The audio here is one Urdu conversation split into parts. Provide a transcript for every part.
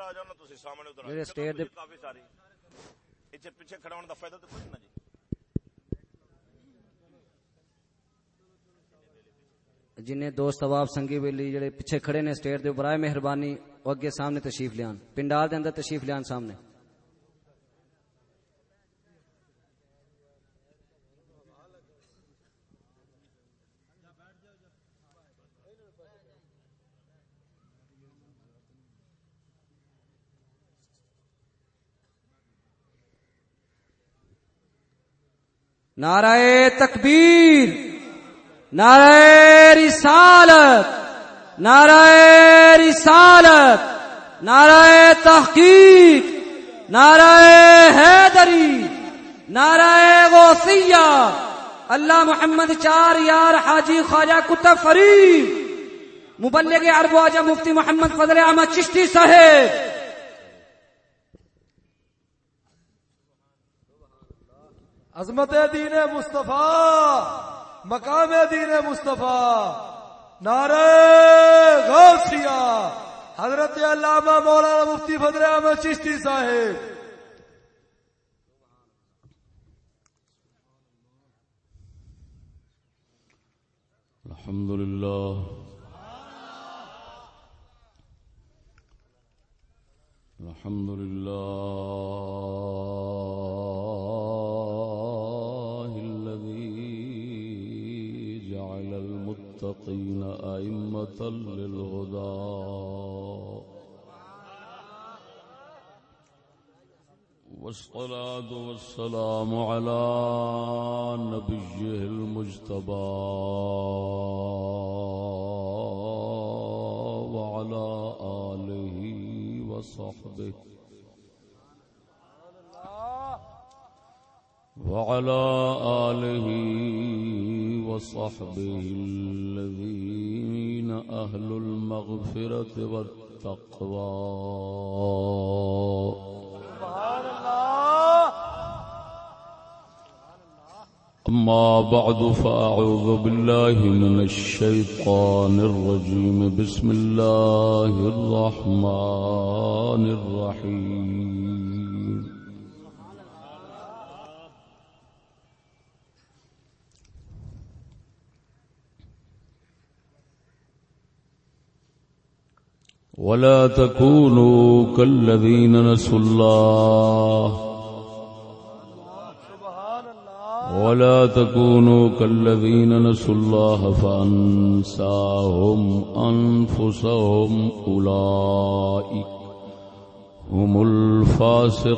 ادھر آ جاؤ نا تسی سامنے ادھر میرے سٹیج دے کافی ساری اتنے پیچھے کھڑا ہونے دا فائدہ تو کچھ نہ جی جن دوست اباب سنگی ویلی جڑے پیچھے کھڑے نے سٹیج دے برائے مہربانی او اگے سامنے تشریف لیان پنڈال دے اندر تشریف لیان سامنے نعرہ تکبیر، نعرہ رسالت نعرہ رسالت، نعرہ تحقیق، نعرہ حیدری، نعرہ غوثیہ۔ اللہ محمد چار یار حاجی خواجہ کتب فرید، مبلغ عرب واجہ مفتی محمد فضل احمد چشتی صاحب۔ عظمت دین مصطفیٰ، مقام دین مصطفیٰ، نعرہ غوثیہ، حضرت علامہ مولانا مفتی فضل احمد چشتی صاحب۔ الحمد لله الحمد لله المتقين أئمة للهدى. والصلاة والسلام على نبيه المجتبى. وعلى آله وصحبه. وعلى آله وصحبه الذين أهل المغفرة والتقوى. أما بعد فأعوذ بالله من الشيطان الرجيم. بسم الله الرحمن الرحيم. ولا تكونوا كالذين نسوا الله. ولا تكونوا كالذين نسوا الله فأنساهم أنفسهم أولئك هم الفاسقون.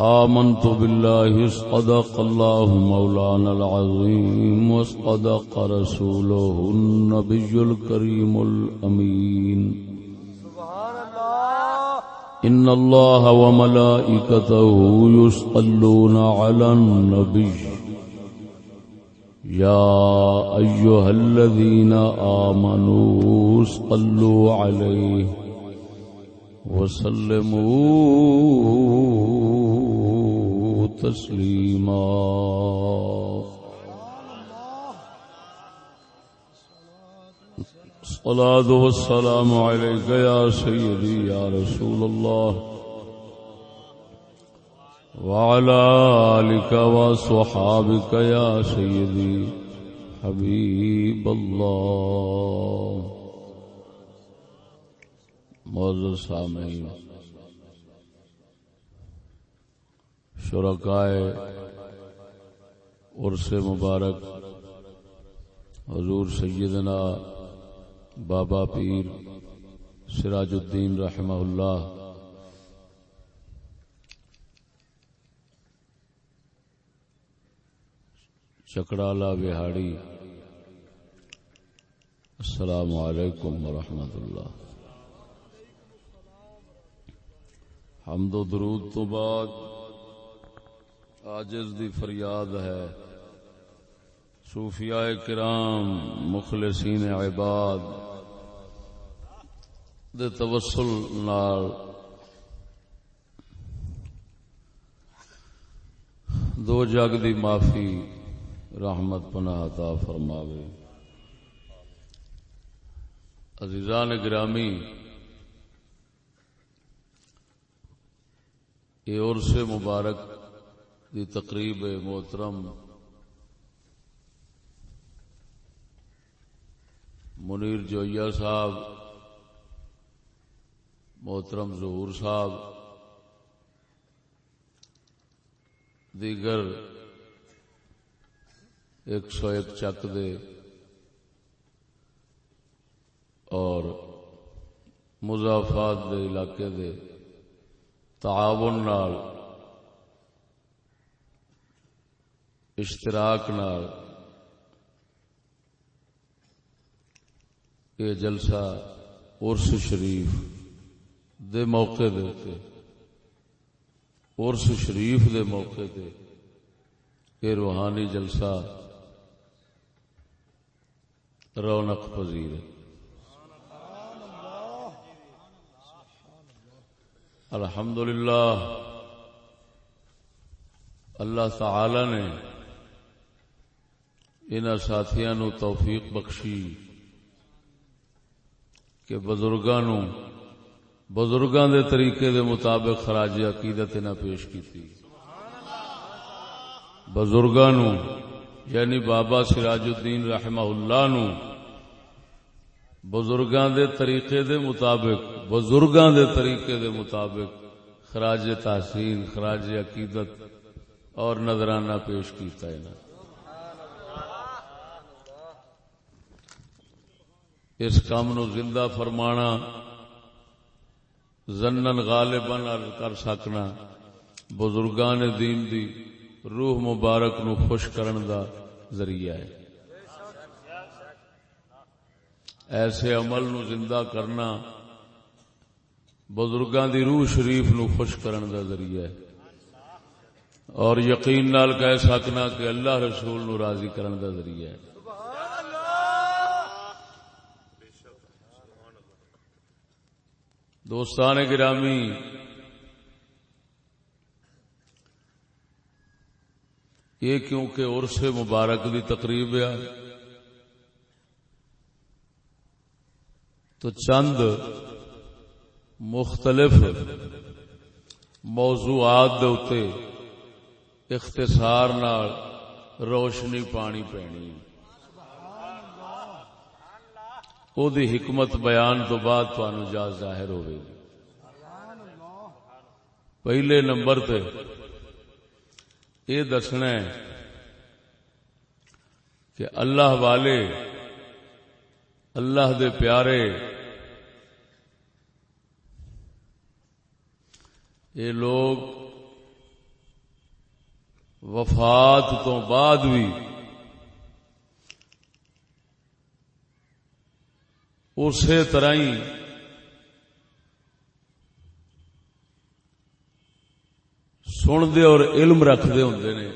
آمنت بالله اصدق الله مولانا العظيم واصدق رسوله النبي الكريم الأمين. إن الله وملائكته يصلون على النبي. يا أيها الذين آمنوا صلوا عليه. وسلموا تسليما الصلاة والسلام عليك يا سيدي يا رسول الله. وعلى آلك وصحابك يا سيدي حبيب الله. معزز سامعین، شرکائے عرص مبارک، حضور سیدنا بابا پیر سراج الدین رحمہ اللہ چکڑالا بہاڑی، السلام علیکم ورحمۃ اللہ۔ حمد و درود تو بعد آجز دی فریاد ہے۔ صوفیاء کرام، مخلصین عباد دے توسل نال دو جگ دی معافی رحمت پناہ عطا فرماوے۔ عزیزان گرامی یہ عرص مبارک دی تقریب محترم منیر جویا صاحب، محترم ظہور صاحب، دیگر ایک سو ایک چک دے اور مضافات دے علاقے دے تعاون نال، اشتراک نال یہ جلسہ ارس شریف دے موقع دے اتے ارس شریف دے موقع دے یہ روحانی جلسہ رونق پذیر ہے۔ الحمد للہ اللہ تعالی نے ان ساتھیاں نو توفیق بخشی کہ بزرگاں نو، بزرگاں دے طریقے دے مطابق خراج عقیدت نہ پیش کیتی۔ بزرگاں نو یعنی بابا سراج الدین رحمہ اللہ نو، بزرگاں دے طریقے دے مطابق بزرگاں دے طریقے دے مطابق خراج تحسین، خراج عقیدت اور نظرانہ پیش کیتا ہے۔ نا اس کام نو زندہ فرمانا، زنن غالباً کر سکنا بزرگان دین دی روح مبارک نو خوش کرن دا ذریعہ ہے۔ ایسے عمل نو زندہ کرنا بزرگاں دی روح شریف نو خوش کرن دا ذریعہ ہے۔ اور یقین نال کہہ سکنا کہ اللہ رسول نو راضی کرن دا ذریعہ ہے۔ دوستان گرامی، یہ کیونکہ عرص مبارک دی تقریب ہے، تو چند مختلف موضوعات دے اختصار نال روشنی پانی پینی او دی حکمت بیان تو بعد تھانو جا ظاہر ہوئے۔ گی پہلے نمبر تے یہ دسنا ہے کہ اللہ والے، اللہ دے پیارے یہ لوگ وفات تو بعد بھی اسی طرح ہی سنتے اور علم رکھتے ہوں نے،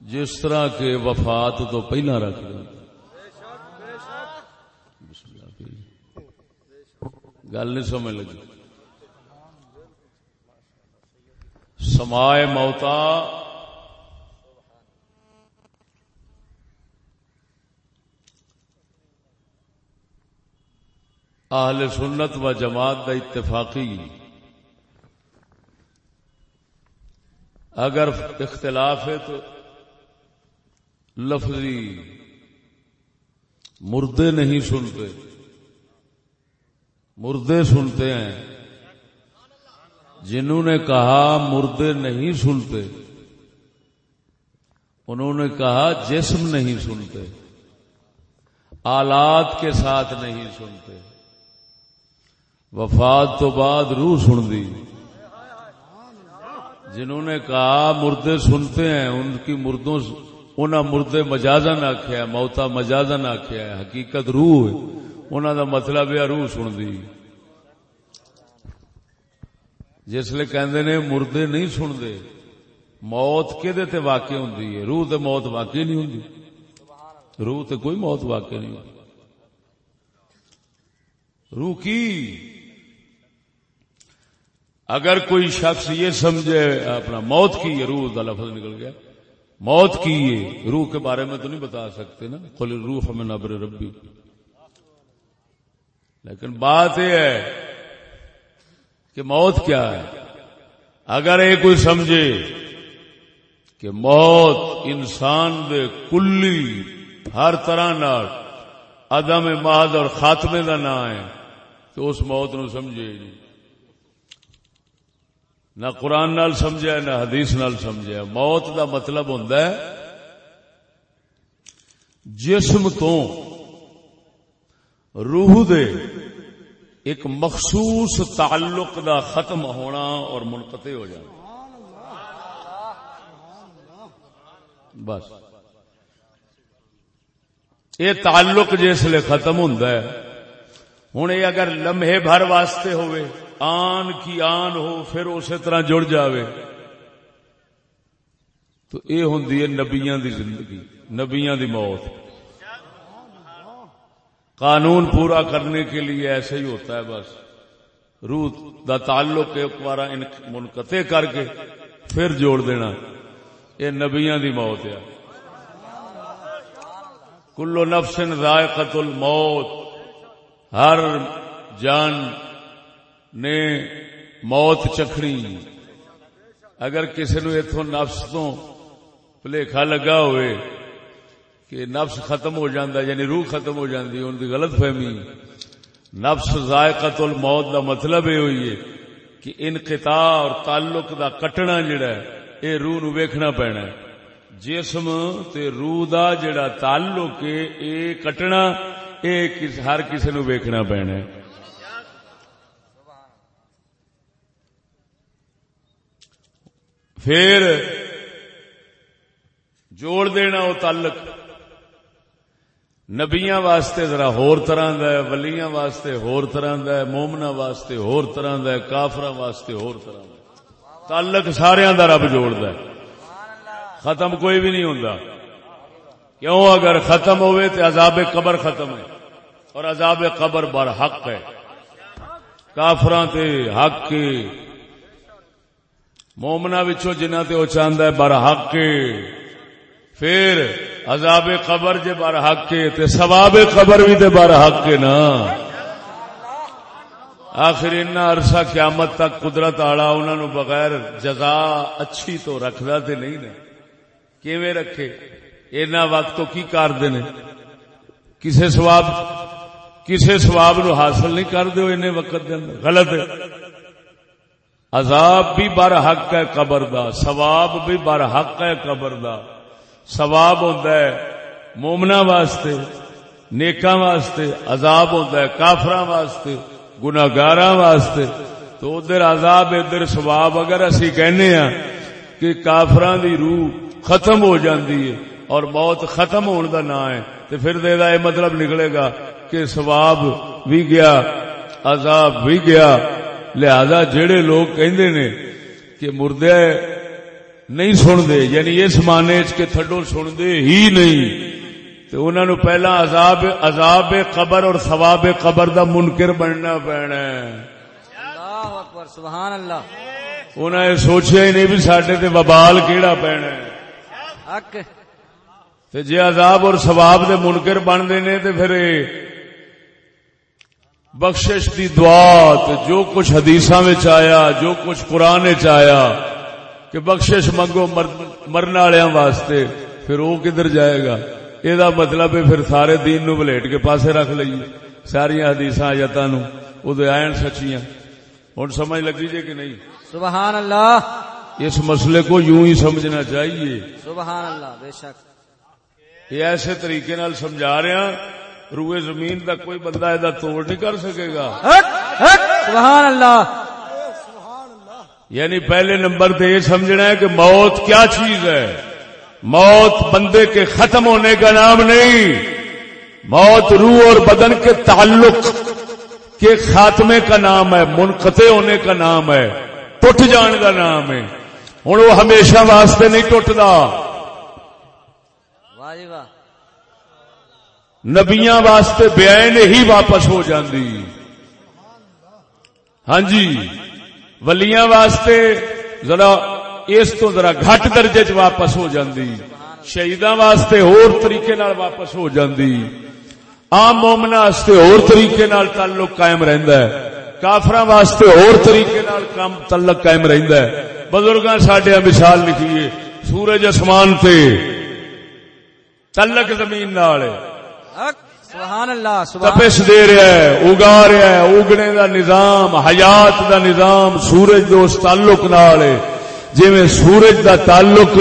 جس طرح کے وفات تو پہلا رکھتے ہوں گل نہیں سمجھ لگی۔ سمائے موتا اہل سنت و جماعت کا اتفاقی۔ اگر اختلاف ہے تو لفظی مردے نہیں سنتے۔ مردے سنتے ہیں۔ جنہوں نے کہا مردے نہیں سنتے، انہوں نے کہا جسم نہیں سنتے، آلات کے ساتھ نہیں سنتے۔ وفات تو بعد روح سن دی۔ جنہوں نے کہا مردے سنتے ہیں، ان کی مردوں انہوں مردے مجازن آخیا موتا مجازن آخیا حقیقت روح انہوں دا مطلب ہے روح سن دی۔ جس لیے کہندے نے مردے نہیں سن دے موت کدے تے واقع ہوندی ہے؟ روح تے موت واقع نہیں ہوندی۔ روح تے کوئی موت واقع نہیں ہوندی۔ روح کی؟ اگر کوئی شخص یہ سمجھے، اپنا موت کی یہ روح کا لفظ نکل گیا۔ موت کی یہ روح کے بارے میں تو نہیں بتا سکتے نا۔ خل روح ہمیں نبر ربی۔ لیکن بات یہ ہے کہ موت کیا ہے؟ اگر یہ کوئی سمجھے کہ موت انسان دے کلی ہر طرح نال عدم ماد اور خاتمے کا نام ہے، تو اس موت نو سمجھے نہیں نہ قرآن نال سمجھا نہ حدیث نال سمجھا موت دا مطلب ہوندا ہے، جسم تو روح دے ایک مخصوص تعلق دا ختم ہونا اور منقطع ہو جانا۔ بس۔ یہ تعلق جسے ختم ہوتا ہے ہوں یہ اگر لمحے بھر واسطے ہوئے، آن کی آن ہو، پھر اسی طرح جڑ جاوے۔ تو یہ ہوں نبیاں دی زندگی، نبیاں دی موت۔ قانون پورا کرنے کے لیے ایسے ہی ہوتا ہے بس۔ روح دا تعلق ایک بار منقطع کر کے پھر جوڑ دینا۔ یہ نبیاں دی موت ہے۔ کلو نفس ذائقت الموت۔ ہر جان نے موت چکھنی۔ اگر کسی نو اتو نفس تو پلیکھا لگا ہوئے کہ نفس ختم ہو جاندہ یعنی روح ختم ہو جاندی، ان کی غلط فہمی۔ نفس ذائقت الموت دا مطلب یہ ہوئی ہے کہ انقطاع اور تعلق دا کٹنا جڑا ہے، اے روح نو ویکھنا پینا ہے۔ جسم تے روح دا جڑا تعلق ہے، اے کٹنا، اے ہر کسی نو ویکھنا پینا ہے۔ پھر جوڑ دینا وہ تعلق۔ نبیاں واسطے ذرا ہور طرح دا ہے، ولیاں واسطے ہور طرح دا ہے مومنا واسطے ہور طرح دا ہے کافر واسطے ہور طرح دا ہے۔ تعلق سارے دا رب جوڑدا ہے۔ ختم کوئی بھی نہیں ہوتا کیوں؟ اگر ختم ہوئے تو عذاب قبر ختم ہے۔ اور عذاب قبر بر حق ہے۔ کافران تے حق کے۔ مومنا بچوں جنہ تے وہ چاہتا ہے بر حق کے۔ پھر عذاب قبر جے بر حق کے، تے ثواب قبر بھی تے بر حق کے نا۔ آخر اتنا عرصہ قیامت تک قدرت آڑا انہوں نے بغیر جزا اچھی تو رکھدا تے نہیں نا کیویں رکھے؟ اینا وقت تو کی کر دے کسے سواب کسے سواب نو حاصل نہیں کر دیو انہیں وقت دے اندر۔ غلط ہے۔ عذاب بھی بر حق ہے قبر دا، ثواب بھی بر حق ہے قبر دا۔ ثواب ہوتا ہے مومنا واسطے، نیکاں واسطے، عذاب ہوتا ہے، کافراں واسطے گناگاراں واسطے۔ تو ادھر عذاب، ادھر ثواب، اگر اسی کہنے ہاں کہ کافراں دی روح ختم ہو جاندی ہے اور موت ختم ہونے دا نام ہے، تو پھر دے دا یہ مطلب نکلے گا کہ ثواب بھی گیا، عذاب بھی گیا۔ لہذا جڑے لوگ کہندے نے کہ مردے نہیں سن دے یعنی اس مانے کے تھڈو سن دے ہی نہیں۔ تو انہوں نے پہلا عذاب عذاب قبر اور ثواب قبر دا منکر بننا پینا سبحان اللہ۔ انہوں نے سوچیا ہی نہیں بھی سڈے تے وبال کیڑا پینا حق۔ تے جے عذاب اور ثواب دے منکر بنتے نے تے پھر بخشش دی دعا جو کچھ حدیثاں وچ آیا جو کچھ قرآن وچ آیا کہ بخشش منگو مرن والوں واسطے پھر وہ کدھر جائے گا؟ یہ مطلب ہے پھر سارے دین نو بلیٹ کے پاسے رکھ لئیے ساری حدیث آیتاں نو او دے آئن سچیاں۔ ہن سمجھ لگی جے کہ نہیں؟ سبحان اللہ۔ اس مسئلے کو یوں ہی سمجھنا چاہیے۔ سبحان اللہ بے شک۔ یہ ایسے طریقے نال سمجھا رہے ہیں روئے زمین دا کوئی بندہ ادا توڑ نہیں کر سکے گا۔ سبحان اللہ۔ یعنی پہلے نمبر پہ یہ سمجھنا ہے کہ موت کیا چیز ہے؟ موت بندے کے ختم ہونے کا نام نہیں۔ موت روح اور بدن کے تعلق کے خاتمے کا نام ہے منقطع ہونے کا نام ہے ٹوٹ جان کا نام ہے۔ ہوں وہ ہمیشہ واسطے نہیں ٹوٹتا نبیاں واسطے بیان ہی واپس ہو جاندی۔ ہاں جی۔ ولیاں واسطے ذرا اس تو ذرا گھٹ درجے چ واپس ہو جاندی۔ شہیداں واسطے اور طریقے نال واپس ہو جاندی۔ عام مومنا واسطے اور طریقے نال تعلق قائم رہندا ہے۔ کافراں واسطے اور طریقے نال کام تعلق قائم رہندا ہے۔ بزرگاں ساڈے مثال لکھیے، سورج اسمان تے۔ تعلق زمین نال سبحان اللہ سبحان تپش دے رہا ہے اگا رہا ہے اگنے دا نظام حیات دا نظام سورج دو اس تعلق نال ہے۔ جویں سورج دا تعلق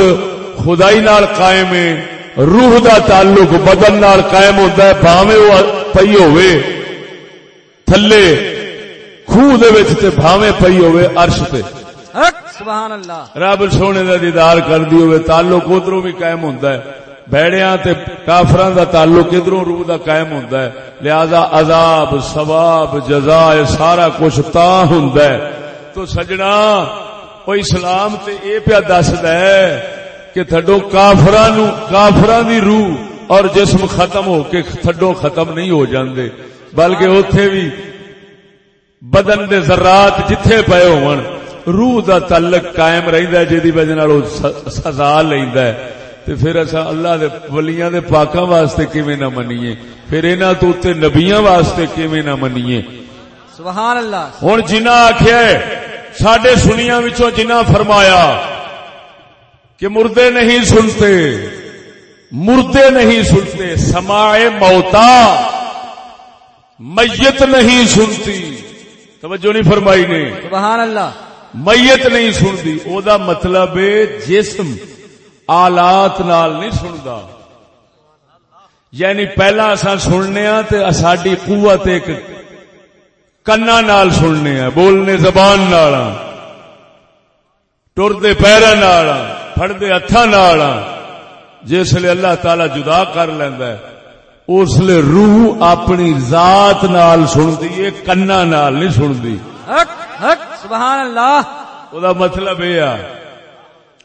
خدائی نال قائم ہے روح دا تعلق بدن نال قائم ہوتا ہے بھاویں وہ پئی ہوئے تھلے خوہ دے وچ تے بھاویں پئی ہوئے عرش تے۔ حق سبحان اللہ۔ رب سونے دا دیدار کر دی ہوئے تعلق ادھروں بھی قائم ہوتا ہے۔ بھڑیاں تے کافراں دا تعلق ادھروں روح دا قائم ہوتا ہے۔ لہذا عذاب، ثواب، جزا سارا کچھ تا ہوندا ہے۔ تو سجنا، او اسلام تے اے پیا دسدا ہے کہ تھڈو کافراں نو، کافراں دی روح اور جسم ختم ہو کے تھڈو ختم نہیں ہو جاندے۔ بلکہ اوتھے بھی بدن دے ذرات جتھے پئے ہون، روح دا تعلق قائم رہندا ہے جدی وجہ نال سزا لیندا ہے۔ تے پھر اسا اللہ دے ولیاں دے پاکاں واسطے کیویں نہ منیے؟ پھر انہاں تو تے نبیاں واسطے کیویں نہ منیے؟ سبحان اللہ ہن جنہ آکھیا ساڈے سنیاں وچوں جنہ فرمایا کہ مردے نہیں سنتے مردے نہیں سنتے سماع موتا میت نہیں سنتی۔ توجہ نہیں فرمائی نے؟ سبحان اللہ میت نہیں سنتی۔ او دا مطلب جسم۔ آلات نال نہیں سندا۔ یعنی پہلا اسا سننے ہاں تے ساڈی قوت ایک کنا نال سننے ہیں بولنے زبان نال ٹردے پیرا نال پھڑدے ہتھاں نال۔ جس لیے اللہ تعالی جدا کر لیندا ہے اس لیے روح اپنی ذات نال سندی ہے کنا نال نہیں سندی حق حق سبحان اللہ۔ او دا مطلب یہ آ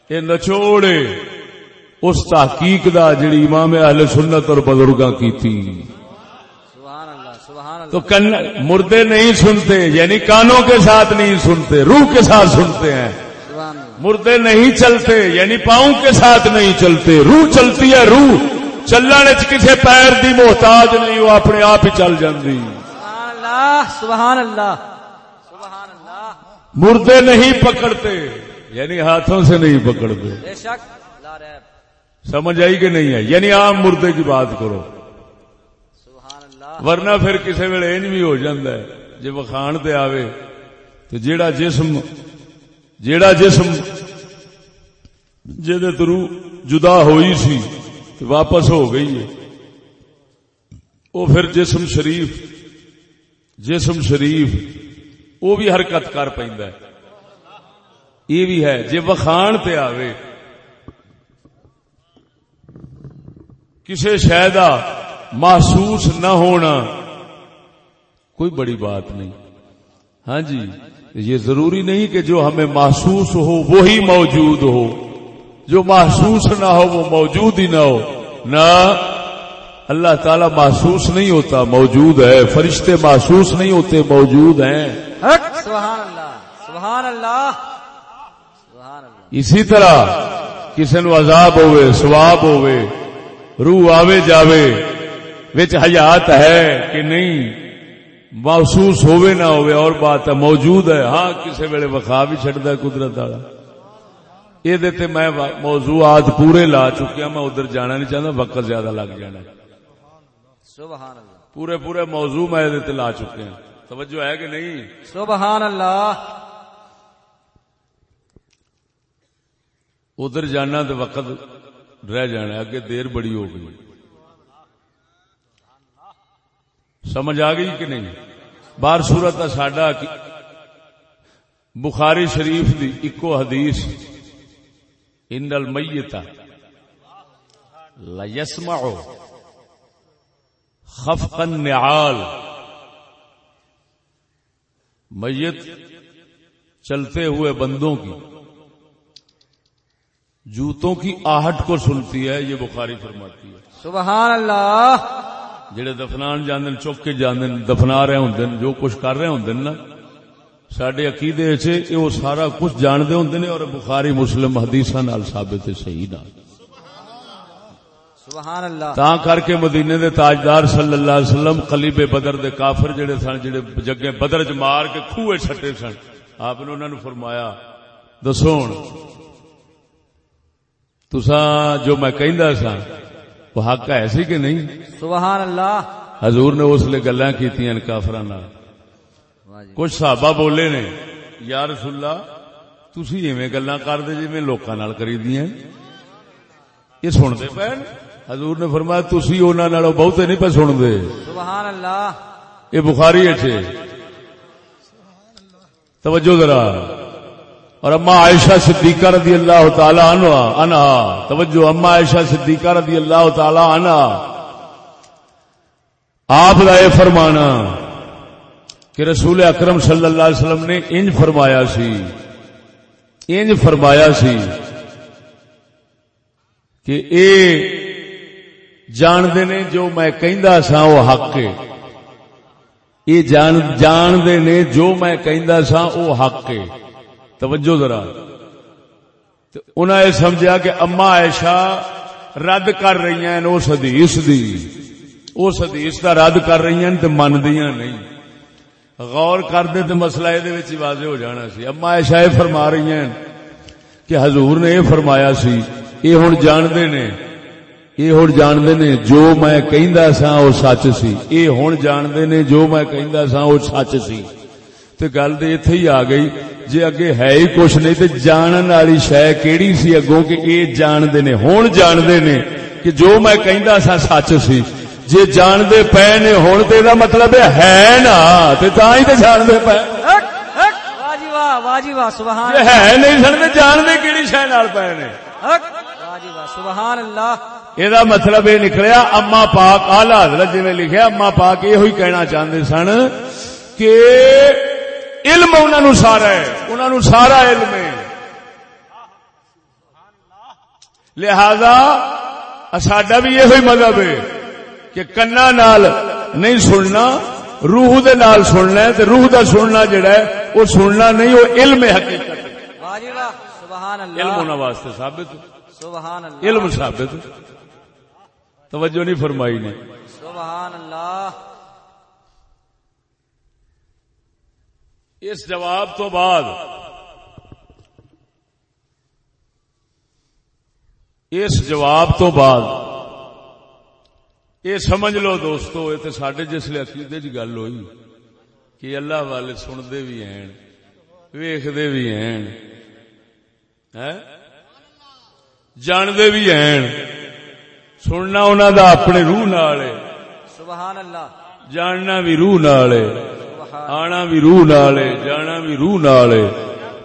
یہ نچوڑے اس تحقیق دا جڑی امام اہل سنت اور بزرگاں کی تھی سبحان اللہ سبحان اللہ تو کن مردے نہیں سنتے یعنی کانوں کے ساتھ نہیں سنتے روح کے ساتھ سنتے ہیں۔ سبحان اللہ مردے نہیں چلتے یعنی پاؤں کے ساتھ نہیں چلتے۔ روح چلتی ہے روح چلنے کسی پیر دی محتاج نہیں وہ اپنے آپ ہی چل جاندی۔ سبحان اللہ سبحان اللہ سبحان اللہ۔ مردے نہیں پکڑتے۔ یعنی ہاتھوں سے نہیں پکڑتے۔ بے شک سمجھ آئی کہ نہیں ہے یعنی عام مردے کی بات کرو۔ سبحان اللہ ورنہ پھر کسی ویلے انج بھی ہو جاندہ ہے۔ جی وکھان تے آوے تو جیڑا جسم جیڑا جسم جہد ترو جدا ہوئی سی تو واپس ہو گئی ہے۔ وہ پھر جسم شریف جسم شریف وہ بھی حرکت کر ہے۔ یہ بھی ہے جی وکھان تے آوے۔ کسی شہدا محسوس نہ ہونا کوئی بڑی بات نہیں۔ ہاں جی یہ ضروری نہیں کہ جو ہمیں محسوس ہو وہی موجود ہو۔ جو محسوس نہ ہو وہ موجود ہی نہ ہو۔ نہ، اللہ تعالی محسوس نہیں ہوتا، موجود ہے۔ فرشتے محسوس نہیں ہوتے، موجود ہیں۔ سبحان اللہ سبحان اللہ۔ اسی طرح کسی نو عذاب ہوئے سواب ہوئے روح آوے جاوے وچ حیات ہے کہ نہیں محسوس ہوئے نہ ہوئے اور بات ہے موجود ہے۔ ہاں کسی ویلے وقا بھی چڑھتا ہے قدرت والا۔ یہ دیتے میں وا- موضوعات پورے لا چکیا میں ادھر جانا نہیں چاہتا وقت زیادہ لگ جانا سبحان اللہ۔ پورے پورے موضوع میں لا چکے ہیں توجہ ہے کہ نہیں؟ سبحان اللہ۔ ادھر جانا تو وقت رہ جانا اگے دیر بڑی ہو گئی۔ سمجھ آ گئی کہ نہیں؟ بار صورت ساڈا بخاری شریف دی اکو حدیث، ان المیت لا يسمع خفق النعال۔ میت چلتے ہوئے بندوں کی جوتوں کی آہٹ کو سنتی ہے یہ بخاری فرماتی ہے۔ سبحان اللہ۔ جڑے دفنان جاندن چوک کے جاندن دفنا رہے ہوندن جو کچھ کر رہے ہوندن نا سڈے عقیدے یہ وہ سارا کچھ جانتے ہوں نے اور بخاری مسلم حدیث نال ثابت ہے صحیح نہ سبحان اللہ۔ تا کر کے مدینے دے تاجدار صلی اللہ علیہ وسلم قلیب بدر دے کافر جڑے سن جڑے جگے بدر چ مار کے کھوے چھٹے سن۔ آپ نے انہوں نے فرمایا دسو ہن تساں جو میں کہندا سا وہ حق ہے سی کہ نہیں؟ سبحان اللہ حضور نے اس لیے گلاں کیتیاں کافراں نال۔ جی۔ کچھ صحابہ بولے نے یا رسول اللہ تسی ایویں گلاں کردے جویں لوکاں نال کریدیاں؟ یہ سنتے پے؟ حضور نے فرمایا تسی انہاں نالوں بہتے نہیں پے سنتے۔ سبحان اللہ یہ بخاری ہے توجہ ذرا۔ اور اما عائشہ صدیقہ رضی اللہ تعالی عنہ عنہ توجہ اما عائشہ صدیقہ رضی اللہ تعالی عنہ۔ آپ کا یہ فرمانا کہ رسول اکرم صلی اللہ علیہ وسلم نے انج فرمایا سی، انج فرمایا سی کہ اے جاندے نے جو میں کہندا سا وہ حق ہے۔ یہ جان، جاندے نے جو میں کہندا سا وہ حق ہے۔ توجہ ذرا۔ تو انہاں یہ سمجھا کہ اما عائشہ رد کر رہی ہیں، اس حدیث دی۔ اس حدیث دا رد کر رہی ہیں تے مندیاں نہیں۔ غور کردے تے مسئلہ یہ وچ واضح ہو جانا سی۔ اما عائشہ یہ فرما رہی ہیں کہ حضور نے یہ فرمایا سی، یہ ہن جاندے نے، یہ ہن جاندے نے جو میں کہندا سا وہ سچ سی۔ یہ ہن جاندے نے جو میں کہندا سا وہ سچ سی۔ تے گل تے ایتھے ہی آ گئی جے اگے ہے ہی کچھ نہیں تے جانن والی شے کیڑی سی اگوں کہ اے جاندے نے ہن جاندے نے کہ جو میں کہندا سا سچ سی جے جاندے پے نے ہن تے دا مطلب ہے نا تے تاں ہی تے جاندے پے واہ جی واہ واہ جی واہ سبحان جے ہے نہیں سن تے کیڑی شے نال پے نے واہ جی واہ سبحان اللہ یہ مطلب یہ نکلیا اما پاک آلہ حضرت جی لکھیا اما پاک یہ کہنا چاہتے سن کہ علم انہوں نے سارا ہے انہوں نے سارا علم ہے۔ لہذا ساڈا بھی یہ ہوئی مذہب ہے کہ کنا نال نہیں سننا روح دے نال سننا ہے تے روح دا سننا جڑا ہے وہ سننا نہیں وہ علم ہے حقیقت۔ علم ہونا واسطے ثابت۔ سبحان اللہ علم ثابت۔ توجہ نہیں فرمائی نے۔ سبحان اللہ اس جواب تو بعد اس جواب تو بعد یہ سمجھ لو دوستو یہ تو سڈے جسے عقیدے چ گل ہوئی کہ اللہ والے سنتے بھی ہیں ویختے بھی ہیں؟ جانتے بھی ہیں۔ سننا انہوں دا اپنے روح نال سبحان اللہ۔ جاننا بھی روح نال ہے۔ آنا بھی روح نال ہے جانا بھی روح نال ہے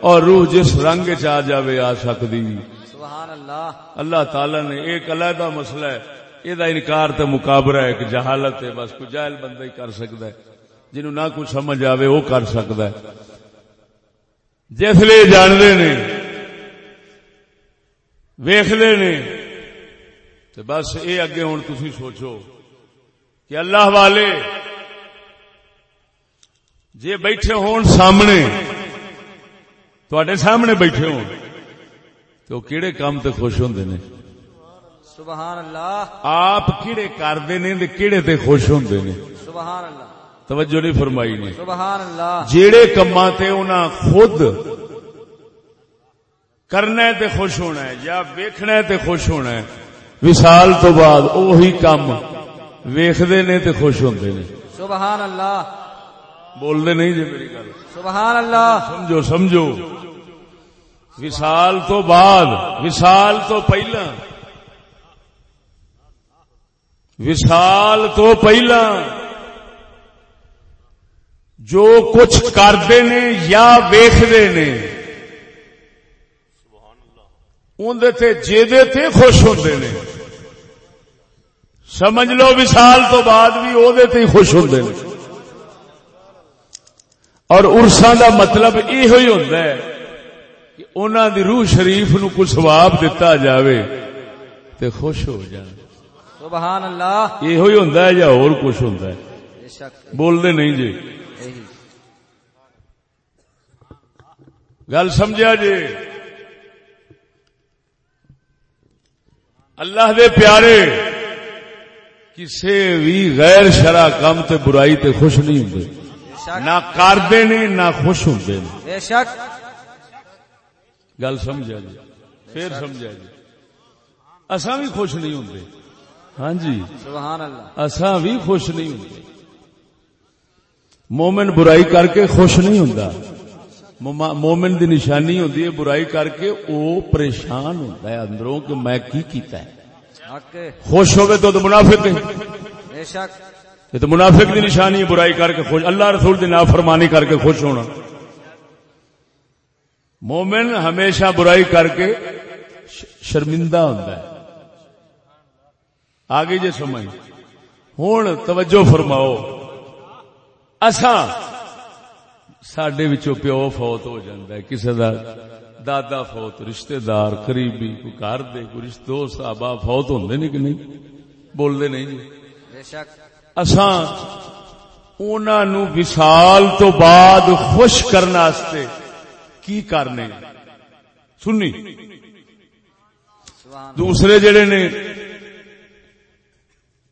اور روح جس رنگ چ آ جاوے آ سکتی سبحان اللہ اللہ تعالی نے ایک علیحدہ مسئلہ ہے یہ انکار تے مقابلہ ہے کہ جہالت ہے بس کوئی جاہل بندہ ہی کر سکتا ہے۔ جنہوں نہ کچھ سمجھ آوے وہ کر سکتا ہے۔ جس لیے جانتے نے ویختے نے تو بس یہ اگے ہوں تھی سوچو کہ اللہ والے جے بیٹھے ہون سامنے تواڈے سامنے بیٹھے ہون تو کیڑے کام تے خوش ہوندے نے؟ سبحان اللہ آپ کیڑے کردے نے تے کیڑے تے خوش ہوندے نے؟ سبحان اللہ توجہ نہیں فرمائی نے؟ سبحان اللہ جیڑے کماں تے انہاں خود کرنا ہے تے خوش ہونا ہے یا ویکھنا ہے تے خوش ہونا ہے وصال تو بعد اوہی کم ویکھدے نے تے خوش ہوندے نے۔ سبحان اللہ بولدے نہیں جی میری گل۔ سبحان اللہ۔ سمجھو سمجھو۔ وصال تو بعد وصال تو پہلا۔ وصال تو پہلا۔ جو کچھ کرتے نے یا ویختے نے اندر تے جیدے تے خوش ہوندے نے۔ سمجھ لو وصال تو بعد بھی دے ہی خوش ہوندے نے۔ اور ارساں دا مطلب یہ ہوئی ہوتا ہے کہ انہوں دی روح شریف نو کچھ سواب دتا جاوے تے خوش ہو جان۔ سبحان اللہ یہ ہوئی ہوتا ہے یا اور کچھ ہوتا ہے؟ بے شک۔ بول دے نہیں جی۔ گل سمجھا جی؟ اللہ دے پیارے کسے بھی غیر شرع کام تے برائی تے خوش نہیں شک نہ کردے نے نہ خوش ہوں بے شک۔ گل سمجھا جی۔ پھر سمجھا جی۔ اساں بھی خوش نہیں ہوں ہاں جی۔ سبحان اللہ۔ اساں بھی خوش نہیں ہوں مومن برائی کر کے خوش نہیں ہوں مومن دی نشانی ہے برائی کر کے او پریشان ہوتا ہے۔ اندروں کہ میں کی کیتا ہے؟ خوش ہوگے تو تو منافق ہے بے شک۔ یہ تو منافق دی نشانی ہے، برائی کر کے خوش، اللہ رسول دی نافرمانی کر کے خوش ہونا۔ مومن ہمیشہ برائی کر کے شرمندہ ہوتا ہے۔ آگے جے سمجھ۔ ہوں توجہ فرماؤ۔ اساں سڈے پیو فوت ہو جاندہ ہے کسی دا دادا فوت رشتہ دار قریبی، کوئی گھر دے، کوئی رشتہ دوست آبا فوت ہوندے نہیں کہ نہیں؟ بولدے نہیں۔ جی اساں نو وصال تو بعد خوش کرنے واسطے کی کرنے سننی دوسرے جڑے نے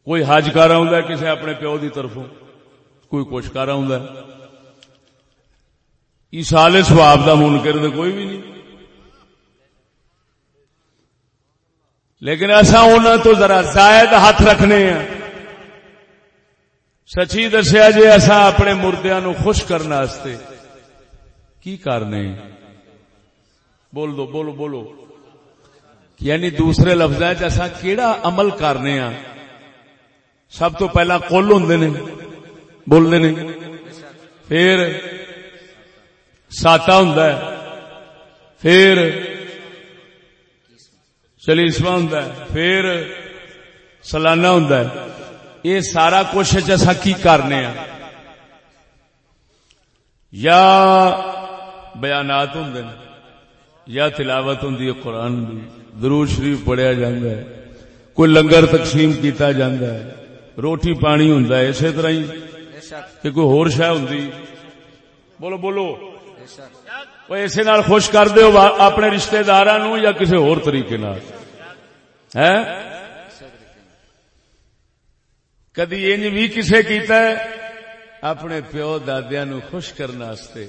کوئی حج کر آؤں کسی اپنے پیو دی طرفوں؟ کوئی کچھ کر آؤں سال سواب کا منکر تو کوئی بھی نہیں۔ لیکن ایسا انہوں تو ذرا زائد ہاتھ رکھنے ہیں۔ سچی دسیا جی ایسا اپنے مردیا نو خوش کرنے واسطے کی کرنے بول دو، بولو بولو۔ یعنی دوسرے لفظ ایسا کیڑا عمل کرنے ہاں؟ سب تو پہلا کل ہوں نے بولتے نے۔ پھر ساتا ہوں پھر چلیسواں ہوں پھر سالانہ ہوں یہ سارا کچھ اصا کی کرنے ہاں یا بیانات ہوں یا تلاوت ہوں قرآن دی درود شریف پڑھیا جاندہ ہے۔ کوئی لنگر تقسیم کیتا جاندہ ہے۔ روٹی پانی ہوں اسی طرح ہی۔ کہ کوئی ہور شہ ہوں بولو بولو۔ وہ اسے نال خوش کر دیو اپنے رشتہ داراں نو یا کسی ہور طریقے نال۔ ہے کدی انج بھی کسے کیتا ہے؟ اپنے پیو دادیا نو خوش کرنے واسطے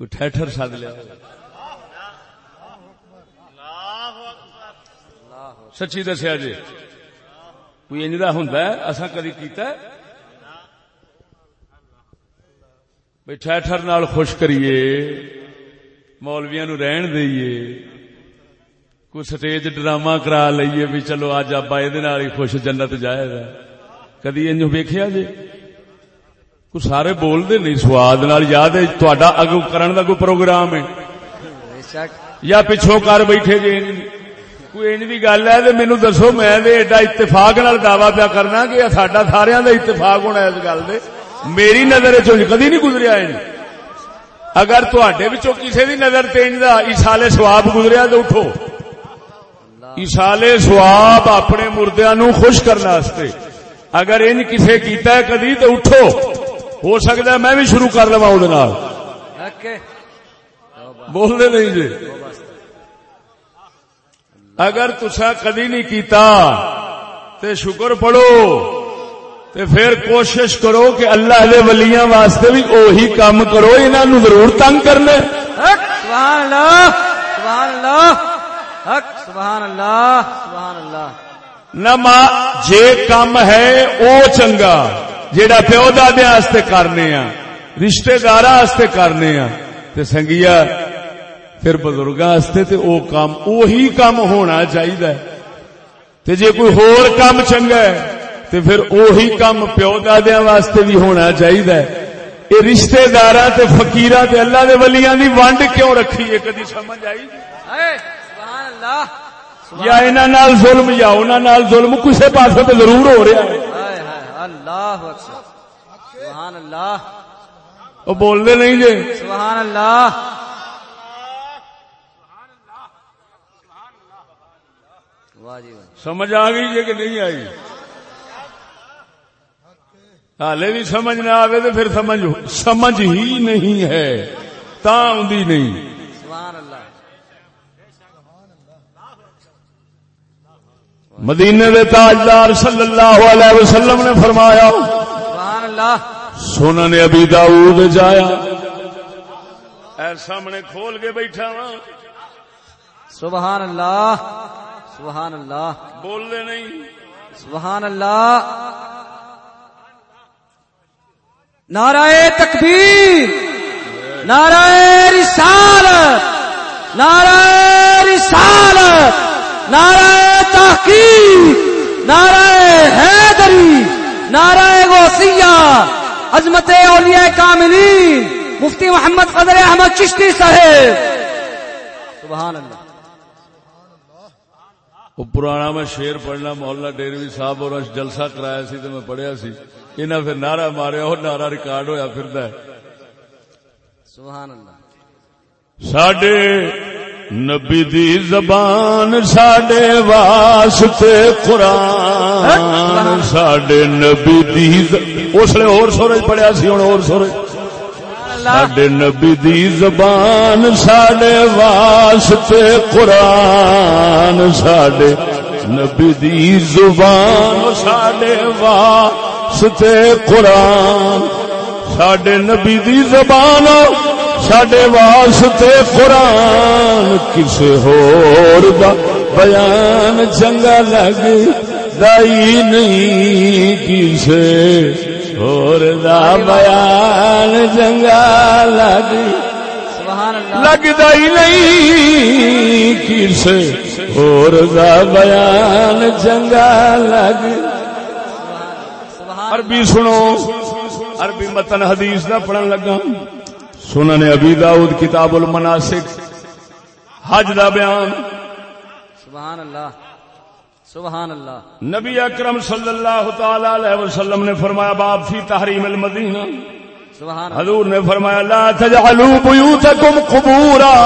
کوئی ٹھہر سد لیا سچی دسیا جی کوئی انج دا ہوندا ہے؟ اساں کدی کیتا ہے؟ بھئی ٹھہر نال خوش کریے، مولویاں نو رہن دئیے، کوئی سٹیج ڈرامہ کرا لئیے بھی چلو اج ابا یہ ہی خوش جنت جائے گا کدی انج ویکھیا جی سارے بول دے نہیں سواد نال یاد ہے تہاڈا کرن دا کوئی پروگرام ہے یا پچھوں کر بیٹھے جی۔ کوئی انج دی گل ہے تے مینوں دسو میں تے ایڈا اتفاق نال دعویٰ پیا کرنا کہ ساڈا سارے دا اتفاق ہونا اس گل دے میری نظر چ کدی نہیں گزریا انج اگر تواڈے وچوں کسے دی نظر تے انج دا ثواب گزریا تے اٹھو ایسال ثواب اپنے مردیاں نو خوش کرنے واسطے اگر ان کسے کیتا ہے کدی تے اٹھو۔ ہو سکتا ہے میں بھی شروع کر لواں اودے نال۔ حق بول دے نہیں جی۔ اگر تسا کدی نہیں کیتا تے شکر پڑھو تے پھر کوشش کرو کہ اللہ دے ولیاں واسطے بھی اوہی کام کرو انہاں نو ضرور تنگ کرنا حق سبحان اللہ سبحان اللہ سبحان اللہ سبحان اللہ۔ نہ ماں جے کام ہے او چنگا، جیڑا پیو دادیا واسطے کرنے ہاں رشتہ دار واسطے کرنے ہاں تے سنگیا، پھر بزرگاں واسطے تے او کام اوہی کام ہونا چاہیے تے جے کوئی ہور کام چنگا ہے، تے پھر اوہی کام پیو دادیا واسطے بھی ہونا چاہیے یہ رشتہ دار تے فقیراں تے اللہ دے ولیاں دی ونڈ کیوں رکھی؟ ہے کدی سمجھ آئی؟ اے، سبحان اللہ۔ یا انہاں نال ظلم یا انہاں نال ظلم کسے پاسے تے ضرور ہو رہا ہے۔ ہائے ہائے اللہ اکبر۔ سبحان اللہ۔ وہ بول دے نہیں جی۔ سبحان اللہ۔ جی واہ سمجھ آ گئی جی کہ نہیں آئی۔ حالے بھی سمجھ نہ آئے تو پھر سمجھ سمجھ ہی نہیں ہے تا آدھی نہیں۔ مدینے دے تاجدار صلی اللہ علیہ وسلم نے فرمایا سبحان اللہ سونا نے ابھی داؤد جایا۔ اے سامنے کھول کے بیٹھا وا سبحان اللہ سبحان اللہ بول دے نہیں۔ سبحان اللہ نعرہ تکبیر نعرہ رسالت نعرہ رسالت نعرہ تحقیق نعرہ حیدری نعرہ غوثیہ عظمت اولیاء کاملین مفتی محمد قدر احمد چشتی صاحب۔ سبحان اللہ وہ پرانا میں شیر پڑھنا محلہ ڈیروی صاحب اور جلسہ کرایا سی تو میں پڑھیا سی۔ انہیں پھر نعرہ ماریا اور نعرہ ریکارڈ ہویا پھر ہے۔ سبحان اللہ ساڈے نبی دی زبان ساڈے واسطے قرآن ساڈے نبی دی اس لیے اور سورج پڑھیا سی ہوں اور سورج۔ ساڈے نبی دی زبان ساڈے واسطے قرآن ساڈے نبی دی زبان ساڈے واسطے قرآن۔ ساڈے نبی دی زبان ساڈے واسطے قرآن کسے ہور دا بیان چنگا لگ دائی نہیں کسے ہور دا بیان چنگا لگ لگتا ہی نہیں کسے ہور دا بیان چنگا لگ عربی سنو عربی متن حدیث دا پڑھن لگا سنن ابی داؤد کتاب المناسک حج دا بیان۔ سبحان اللہ سبحان اللہ نبی اکرم صلی اللہ تعالی علیہ وسلم نے فرمایا باب فی تحریم المدینہ۔ سبحان حضور نے فرمایا لا تجعلوا بیوتکم قبورا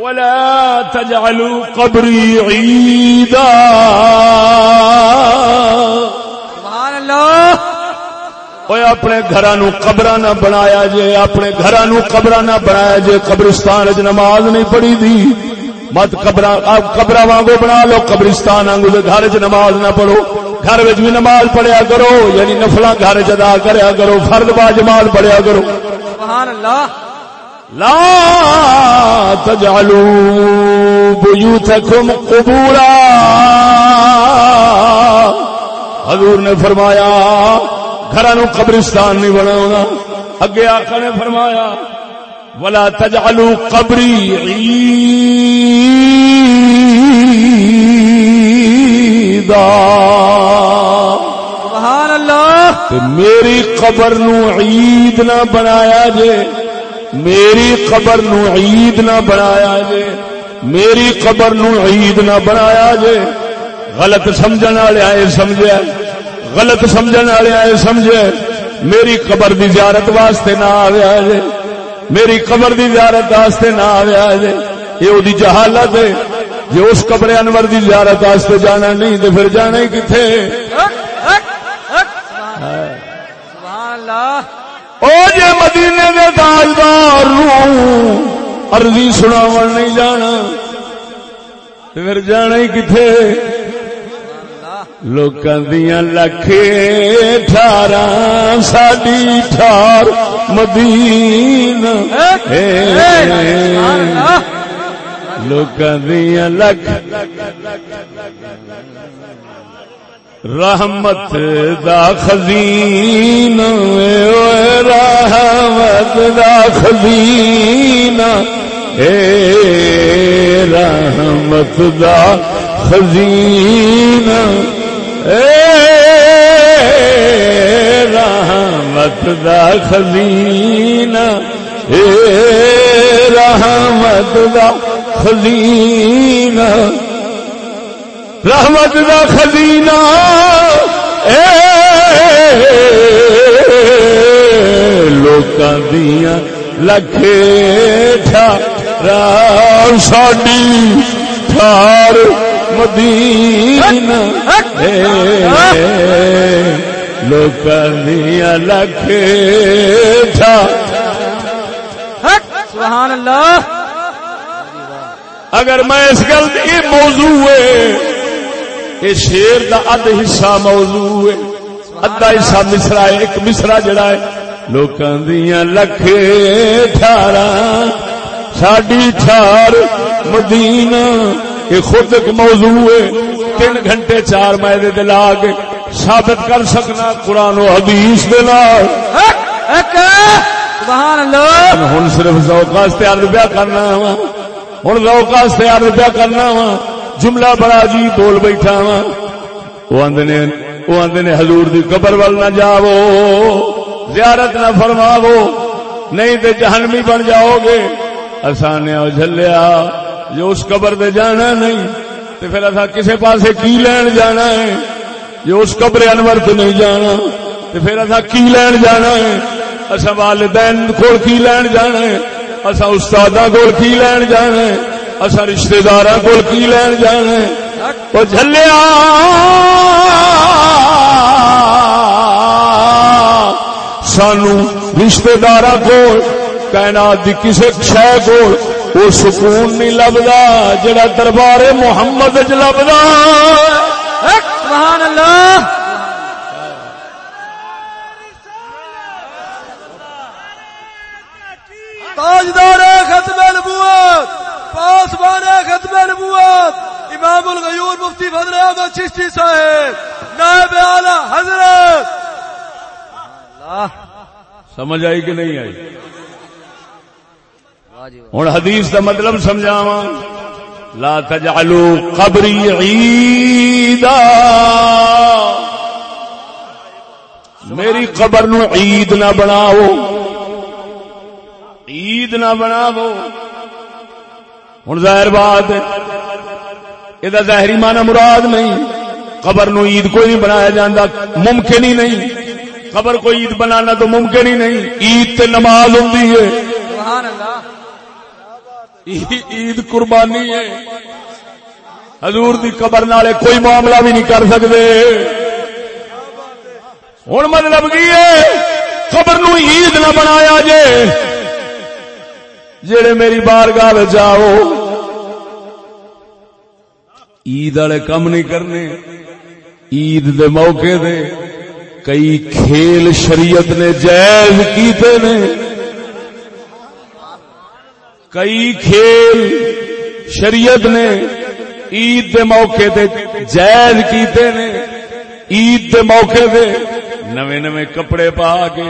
ولا تجعلوا قبری عیدا۔ سبحان اللہ اوے اپنے گھراں نو قبراں نہ بنایا جے اپنے گھراں نو قبراں نہ بنایا جے قبرستان وچ نماز نہیں پڑھی دی مت قبراں آپ قبراں وانگو بنا لو قبرستان وانگو تے گھر وچ نماز نہ پڑھو گھر وچ بھی نماز پڑھیا کرو یعنی نفلاں گھر وچ ادا کریا کرو فرض با جماعت پڑھیا کرو سبحان اللہ لا تجعلوا بيوتكم قبورا حضور نے فرمایا گھر قبرستان نہیں بنا اگے آقا نے فرمایا ولا تجعلوا قبری عیدا سبحان اللہ تے میری قبر نو عید نہ بنایا جے۔ میری قبر نو عید نہ بنایا جے۔ میری قبر نو عید نہ بنایا جے۔ غلط سمجھن والے آئے سمجھے۔ غلط سمجھن والے آئے سمجھے؟ میری قبر دی زیارت واسطے نہ آیا جے۔ میری قبر دی زیارت واسطے نہ آیا جے۔ یہ دی جہالت ہے۔ جے اس قبر انور دی زیارت واسطے جانا نہیں تے پھر جانا ہی اللہ۔ او جے مدینے دے تاجدار عرضی سناون نہیں جانا پھر جانا ہی کتھے؟ لوکاں دیاں لکھے ٹھارا ساڈی ٹھار مدینہ اے لوکاں دیاں لکھ رحمت دا خزین اے رحمت دا خزین اے رحمت دا خزین اے رحمت دا خزین اے رحمت دا خزین رحمت دا خزینہ، اے لوکاں دیاں لکھے ٹھارا ساڈی ٹھار لوکاں دیاں لکھے ٹھار سبحان اللہ اگر میں اس گل یہ موضوع ہے یہ شیر دا اد حصہ موضوع ہے۔ ادھا حصہ مصرا ہے ایک مصرا جڑا ہے۔ لوکاں دیاں لکھ ٹھارا ساڈی ٹھار مدینہ یہ خود ایک موضوع ہے تین گھنٹے چار مہینے دے لا کے ثابت کر سکنا قرآن و حدیث دے نال۔ ایک سبحان اللہ۔ ہوں صرف ذوق واسطے عرض پیا کرنا وا ہوں ذوق واسطے عرض پیا کرنا وا جملہ بڑا جی بول بیٹھا وا وہ آندے نے وہ آندے نے حضور دی قبر ول نہ جاؤ زیارت نہ فرماو نہیں تے جہنمی بن جاؤ گے۔ آسان جھلیا۔ جو اس قبر دے جانا نہیں، تے پھر اصا کسے پاسے کی لین جانا ہے؟ جو اس قبر انور تو نہیں جانا، تے پھر اصا کی لین جانا ہے؟ اصا والدین کول کی لین جانا ہے؟ اصا استاد کول کی لین جانا ہے؟ اصا رشتے دار کول کی لین جانا ہے؟ وہ جھلیا! سانو رشتے دار کول، کائنات دی کسے شہ کول وہ سکون نہیں لبدا جڑا دربار محمد چ لبدا۔ سبحان اللہ۔ تاجدار ختم نبوت پاسبان ختم نبوت۔ امام الغیور مفتی فضل احمد چشتی صاحب نائب اعلی حضرت۔ سمجھ آئی کہ نہیں آئی؟ ہوں حدیث کا مطلب سمجھاوا لا تجعلوا قبری عیدا۔ میری قبر نو عید نہ بناو عید نہ بناو ہوں ظاہر بات یہ ظاہری مانا مراد نہیں۔ قبر نو عید کوئی نہیں بنایا جاندہ ممکن ہی نہیں۔ قبر کو عید بنانا تو ممکن ہی نہیں۔ عید تے نماز ہوں ہے عید قربانی ہے۔ حضور دی قبر نالے کوئی معاملہ بھی نہیں کر سکتے ہوں مطلب کی ہے؟ قبر نو عید نہ بنایا جے۔ جڑے میری بارگاہ وچ آؤ عید والے کم نہیں کرنے۔ عید دے موقع دے کئی کھیل شریعت نے جائز کیتے نے۔ کئی کھیل شریعت نے عید دے موقع تے جائز کیتے نے، عید دے موقع تے نوے نوے کپڑے پا کے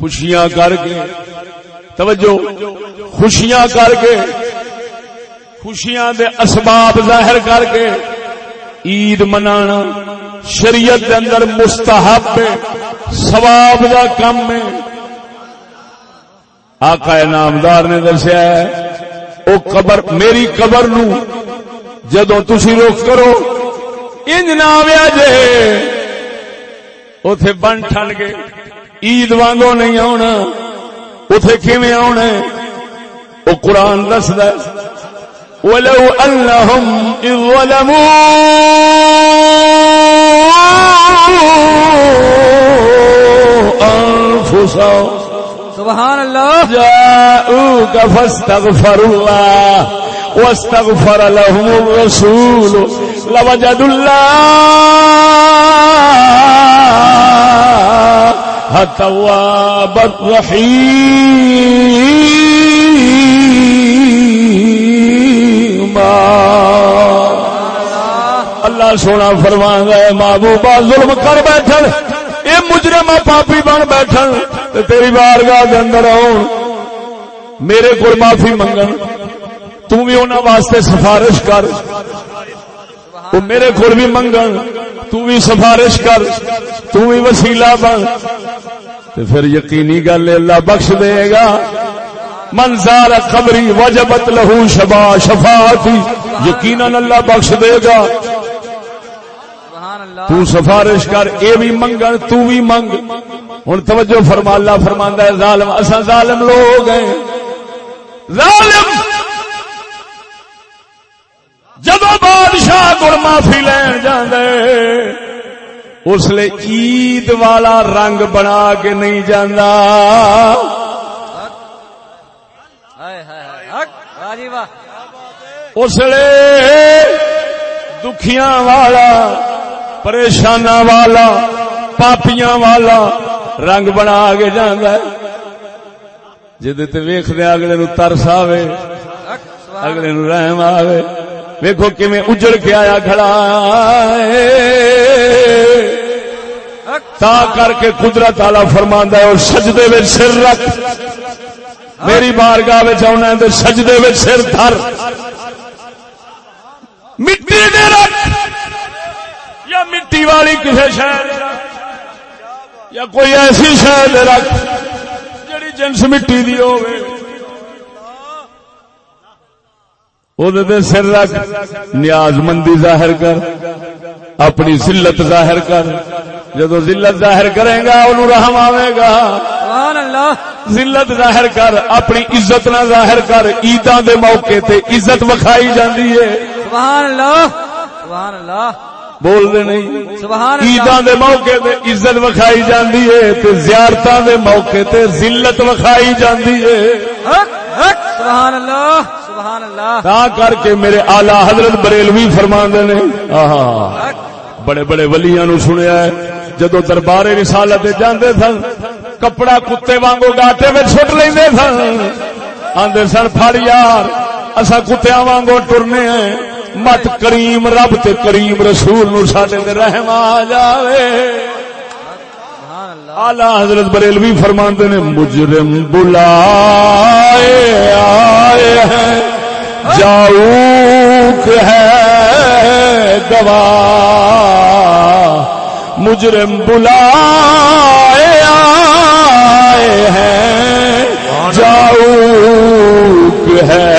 خوشیاں کر کے۔ توجہ، خوشیاں کر کے، خوشیاں دے اسباب ظاہر کر کے عید منانا شریعت دے اندر مستحب ہے، ثواب دا کم ہے۔ آقا نامدار نے دسیا او قبر، میری قبر نو جدو تسی روک کرو، انج نہ آویا جے۔ اتے بن ٹھن کے عید وانگو نہیں آنا اتے کیویں آنا ہے؟ او قرآن دسد ولو انهم اذ ظلموا انفسهم سبحان اللہ. جاءوك فاستغفروا الله واستغفر لهم الرسول لوجدوا الله التواب الرحيم اللہ سونا فرما گئے محبوبہ، ظلم کر بیٹھن اے مجرم پاپی بن بیٹھن، تے تیری بارگاہ دے اندر آن میرے کو معافی منگن۔ تو بھی انہاں واسطے سفارش کر۔ وہ میرے کو بھی منگن۔ تو بھی سفارش کر۔ تو بھی وسیلہ بن۔ تے پھر یقینی گل اللہ بخش دے گا۔ منظار قبری وجبت لہو شبا شفاعتی۔ یقیناً اللہ بخش دے گا۔ تو سفارش کر اے بھی منگن تو بھی منگ۔ ہوں توجہ فرما اللہ فرماندا ہے ظالم اساں ظالم لوگ ہیں۔ ظالم! جب بادشاہ کو معافی لین جاندے اس لیے عید والا رنگ بنا کے نہیں جانا اس لیے دکھیاں والا پریشان والا، پاپیاں والا رنگ بنا کے جانا جی ویخد اگلے نو ترس آوے، اگلے نو رحم آوے۔ ویکو کیویں اجڑ کے آیا کھڑا تا کر کے قدرت والا فرماندا ہے، اور سجدے وچ سر رکھ۔ میری بارگاہ وچ آنا ہے، تے سجدے وچ سر دھر۔ مٹی دے رکھ۔ یا مٹی والی کسی شہر یا کوئی ایسی شہر رکھ جڑی جنس مٹی دی ہوے وہ سر رکھ نیاز مندی ظاہر کر اپنی ذلت ظاہر کر۔ جدو ذلت ظاہر کرے گا انہوں رحم آئے گا۔ ذلت ظاہر کر اپنی عزت نہ ظاہر کر۔ عیداں دے موقع تے عزت وکھائی جاندی ہے۔ سبحان اللہ۔ سبحان اللہ۔ بول دے نہیں۔ سبحان عیداں دے موقع تے عزت وکھائی جاندی ہے تے زیارتاں دے موقع تے ذلت وکھائی جاندی ہے۔ سبحان اللہ سبحان اللہ۔ تا کر کے میرے آلہ حضرت بریلوی فرماندے نے۔ آہا۔ بڑے بڑے ولیاں نو سنیا ہے۔ جدو دربار رسالت جاندے سن کپڑا کتے وانگو گاٹے میں چھٹ لیندے سن۔ آندے سن پھڑ یار اسا کتیاں وانگو ٹرنے ہیں۔ مت کریم رب تے کریم رسول نو ساڈے تے رحم آ جاوے۔ سبحان آلہ حضرت بریلوی فرماندے نے، مجرم بلائے آئے ہیں جاؤک ہے گواہ۔ مجرم بلائے آئے ہیں جاؤک ہے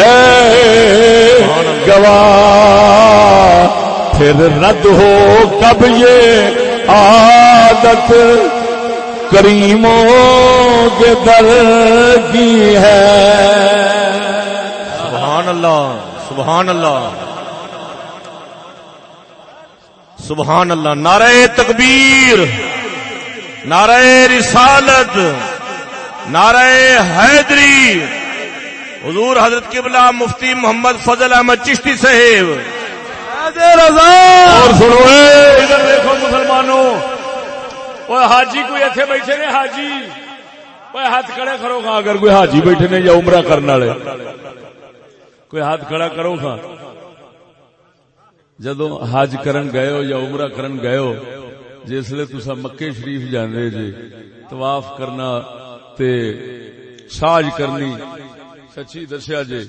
گواہ پھر رد ہو کب یہ عادت کریموں کے در کی ہے؟ سبحان اللہ سبحان اللہ۔ سبحان اللہ، نعرہ تکبیر، نعرہ رسالت، نعرہ حیدری۔ حضور حضرت قبلہ مفتی محمد فضل احمد چشتی صاحب۔ اور سنو اے، ادھر دیکھو مسلمانوں وہ حاجی کوئی اتنے بیٹھے نے؟ حاجی۔ کوئی ہاتھ کھڑے کرو گا اگر کوئی حاجی بیٹھے نے یا عمرہ کرنے والے۔ کوئی ہاتھ کھڑا کرو گا۔ جدو حج کرن گئے ہو یا عمرہ کرن گئے ہو جسلے تسا مکے شریف جانے جی طواف کرنا تے ساج کرنی۔ سچی دسیا جی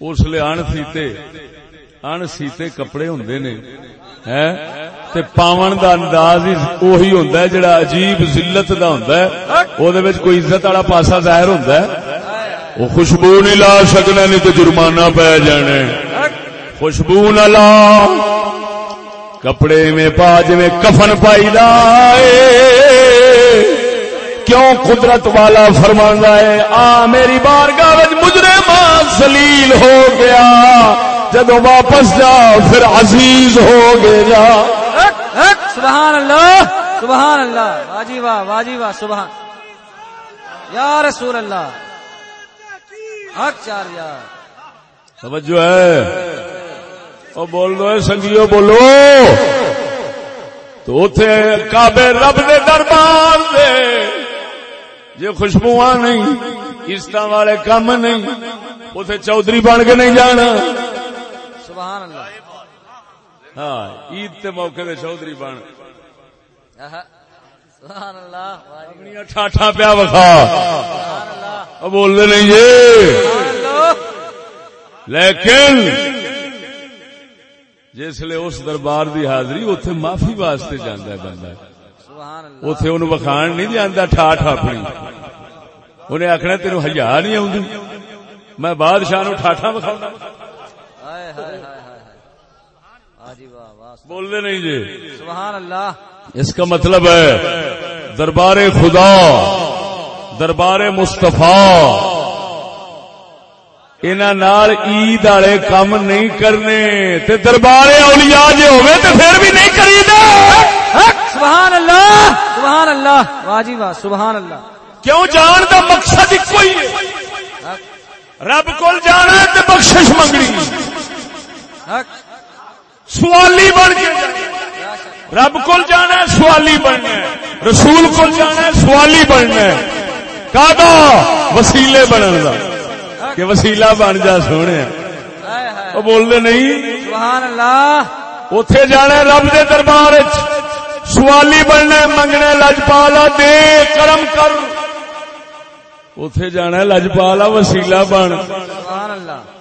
اس لیے ان سیتے ان سیتے کپڑے ہوندے نے ہے تے پاون دا انداز ہی اوہی ہوندا ہے جڑا عجیب ذلت دا ہوندا ہے او دے وچ کوئی عزت والا پاسا ظاہر ہوندا ہے وہ خوشبو نہیں لا سکنا نہیں تو جرمانہ پہ جانے خوشبو نہ لا کپڑے میں پا جویں کفن پائی لائے کیوں قدرت والا فرماندا ہے؟ آ میری بارگاہ وچ مجرم ذلیل ہو گیا۔ جدو واپس جا پھر عزیز ہو حق سبحان اللہ سبحان اللہ۔ واجی واہ واجی واہ سبحان۔ یا رسول اللہ۔ حق چار یار توجہ ہے۔ او بول دو سنگیو بولو۔ تو اتے کعبے رب دے دربار دے۔ جے خوشبو نہیں عزت والے کم نہیں اتے چودھری بن کے نہیں جانا۔ سبحان اللہ۔ ہاں عید تے موقع دے چودھری بن۔ پیا وکھا سبحان اللہ اب بول دے نہیں جی لیکن جسلے اس دربار دی حاضری اتے معافی واسطے جانا بندہ۔ اتے ان وکھان نہیں جانا ٹھاٹ اپنی۔ انہیں آخنا تین ہزار نہیں آؤں میں بادشاہ نو ٹھاٹا وکھاؤں ہائے ہائے ہائے ہائے ہائے۔ واجی واہ واہ بول دے نہیں جی۔ سبحان اللہ اس کا مطلب ہے دربار خدا دربار مستفا نال عید والے کام نہیں کرنے تے دربار اولیاء جے ہوئے تے پھر بھی نہیں کری حق سبحان اللہ! سبحان اللہ! واجی واہ سبحان اللہ! کیوں جان دا مقصد ایک ہی ہے؟ حق! رب کول جانا تے بخشش منگنی سوالی بن کے۔ رب کو جانا ہے سوالی بننا ہے۔ رسول کو جانا ہے سوالی بننا ہے۔ کا وسیلے بنن دا؟ کہ وسیلہ بن جا سونے۔ وہ بولتے نہیں۔ سبحان اللہ۔ اتے جانا ہے رب دے دربار وچ۔ سوالی بننا منگنا لجپالا دے کرم کر۔ اتے جانا لجپالا وسیلہ بن۔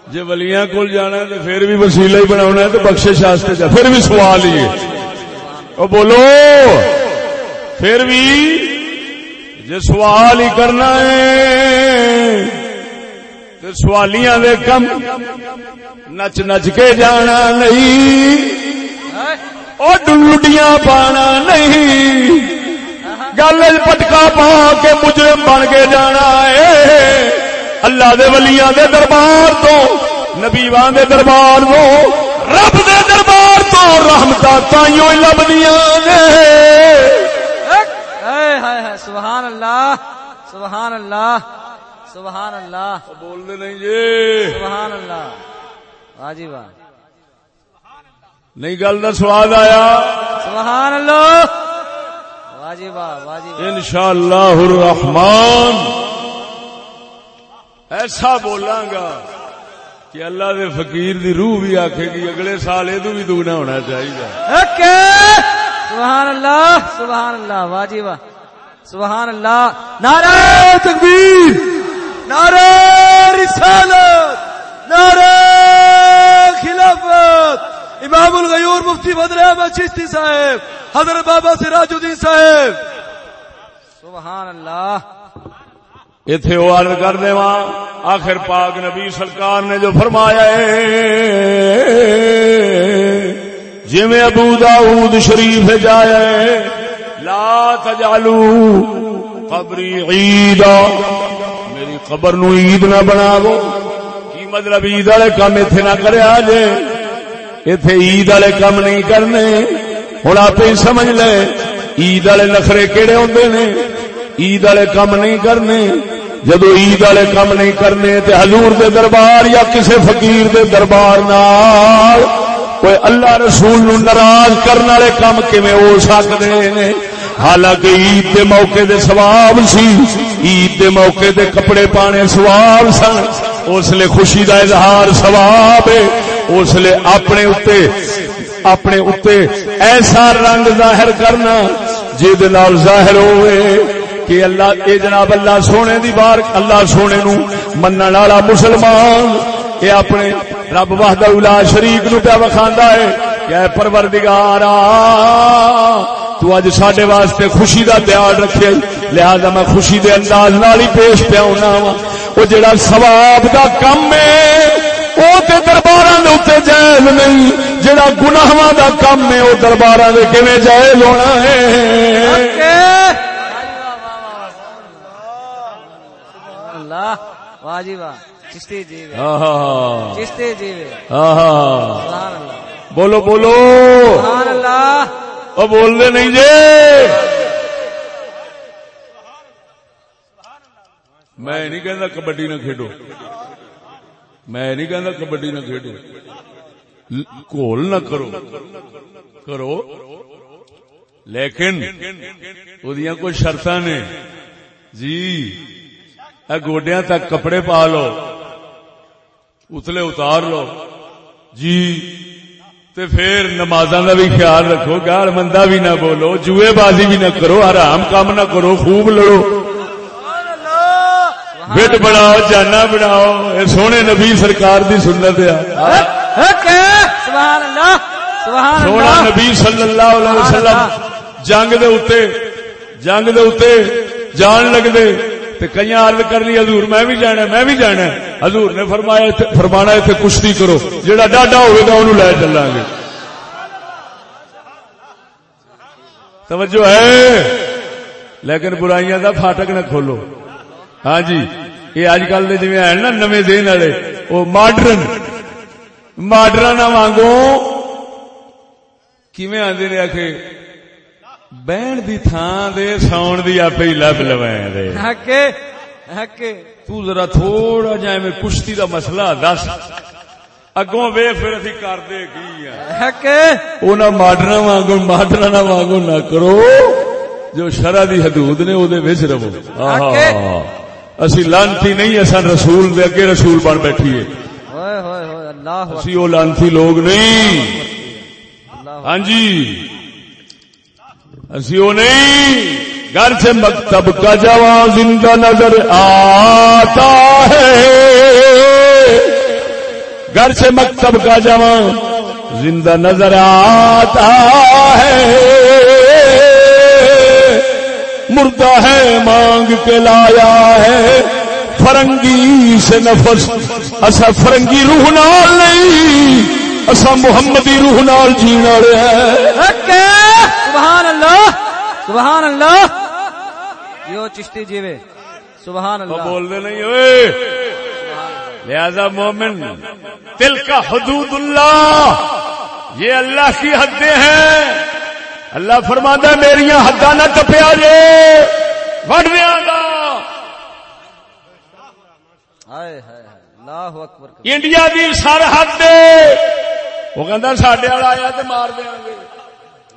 جی ولیاں کول جانا ہے تو پھر بھی وسیلہ ہی بنا ہے تو بخشے شاستے جا۔ پھر بھی سوال ہی ہے۔ بولو۔ پھر بھی جی سوال ہی کرنا ہے تو سوالیاں دے کم نچ نچ کے جانا نہیں۔ او ڈلڈیاں پانا نہیں۔ گل پٹکا پا کے مجرم بن کے جانا ہے۔ اللہ دے ولیاں دے دربار تو نبیوان دے دربار تو رب دے دربار تو رحمت تائیوں لبدیاں نے۔ ہائے ہائے ہائے سبحان اللہ سبحان اللہ سبحان اللہ۔ بول دے نہیں جی۔ سبحان اللہ۔ واہ جی واہ نہیں گل کا سواد آیا۔ سبحان اللہ واہ انشاء اللہ الرحمان ایسا بولاں گا کہ اللہ دے فقیر دی روح بھی آکھے گی اگلے سال یہ بھی دگنا ہونا چاہیے۔ سبحان اللہ سبحان اللہ واہ جی واہ سبحان اللہ نعرہ تکبیر نعرہ رسالت نعرہ خلافت۔ امام الغیور مفتی بدر احمد چشتی صاحب حضرت بابا سراج الدین صاحب۔ سبحان اللہ۔ اتے وہ عرض کر دے آخر پاک نبی سرکار نے جو فرمایا ہے جی میں ابو داؤد شریف جایا ہے لا تجالو قبری عید۔ میری قبر نو عید نہ بناو۔ کی مطلب عید والے کام اتے نہ کریا جے اتے عید والے کام نہیں کرنے۔ ہوں آپ ہی سمجھ لے، عید والے نخرے کہڑے ہوندے نے؟ عید والے کام نہیں کرنے۔ جدو عید والے کام نہیں کرنے تے حضور دے دربار یا کسے فقیر دے دربار نال کوئی اللہ رسول نو ناراض کرنے والے کام کیویں ہو سکدے نے؟ حالانکہ عید دے موقع دے ثواب سی۔ عید دے موقع دے کپڑے پانے ثواب سن۔ اس لیے خوشی دا اظہار ثواب ہے۔ اس لیے اپنے اتے اپنے اتے ایسا رنگ ظاہر کرنا جہد نال ظاہر ہوئے کہ اللہ، اے جناب اللہ سونے دی بار اللہ سونے نو منن والا مسلمان، اے اپنے رب وحدہ الا شریک نو پیا وکھاندا ہے کہ اے پروردگارا تو اج ساڈے واسطے خوشی دا دیار رکھے، لہذا میں خوشی دے انداز نال ہی پیش پیا ہونا وا۔ او جڑا ثواب دا کم ہے درباراں دے اوتے جائز نہیں جڑا گناہاں دا کم ہے درباراں دے کیویں جائز ہونا ہے؟ واہ جی واہ۔ چشتی جی چشتی جی بولو بولو۔ سبحان اللہ۔ او بول دے نہیں جے۔ میں نہیں کہندا کبڈی نہ کھیڈو۔ میں نہیں کہندا کبڈی نہ کھیڈو۔ ل- گول نہ کرو۔ کرو۔ لیکن ودیاں کوئی شرطاں نے۔ جی گوڈیاں تک کپڑے پا لو۔ اتلے اتار لو۔ جی تے پھر نمازاں دا بھی خیال رکھو۔ گال مندہ بھی نہ بولو۔ جوئے بازی بھی نہ کرو۔ حرام کام نہ کرو۔ خوب لڑو۔ بٹ بناؤ جانا بناؤ اے سونے نبی سرکار دی سنت ہے سونا نبی صلی اللہ علیہ وسلم جنگ دے اتے جنگ دے اتے جان لگ دے تے کئی عرض کر لی حضور میں بھی جانا میں بھی جانا حضور نے فرمایا فرمانا اتنے کشتی کرو جڑا ڈاڈا ہوئے گا انہوں لے چلیں گے توجہ ہے لیکن برائیاں دا فاٹک نہ کھولو ہاں جی یہ اج کل دے جویں ہیں نا نویں دین والے وہ ماڈرن ماڈرن وانگو کیویں آندے نے آکھے؟ بہن دی تھان دے ساؤن دی آپ ہی لب لویں دے۔ تو ذرا تھوڑا جا میں کشتی دا مسئلہ دس۔ اگوں وے پھر اسی کردے کی ہیں۔ حق انہاں ماڈرنا وانگو ماڈرنا وانگو نہ کرو۔ جو شرع دی حدود نے او دے وچ رہو۔ آہا۔ اسی لانتی نہیں اساں رسول دے اگے رسول بن بیٹھیے۔ اسی او لانتی لوگ نہیں۔ ہاں جی۔ اسی او نہیں۔ گھر سے مکتب کا جوان زندہ نظر آتا ہے۔ گھر سے مکتب کا جوان زندہ نظر آتا ہے۔ مردہ ہے مانگ کے لایا ہے۔ فرنگی سے نفس اصا فرنگی روح نال نہیں اصا محمدی روح نال جینا ہے۔ حق سبحان اللہ سبحان اللہ۔ جو چشتی جیوے۔ سبحان اللہ۔ بول دے نہیں ہوئے۔ لہذا مومن دل کا حدود اللہ۔ یہ اللہ کی حدیں ہیں۔ اللہ فرماتا ہے میریاں حداں نہ ٹپیا جے۔ وڑ دیا گا۔ انڈیا دی سرحد وہ کہندا ساڈے والا آیا تے مار دیاں گے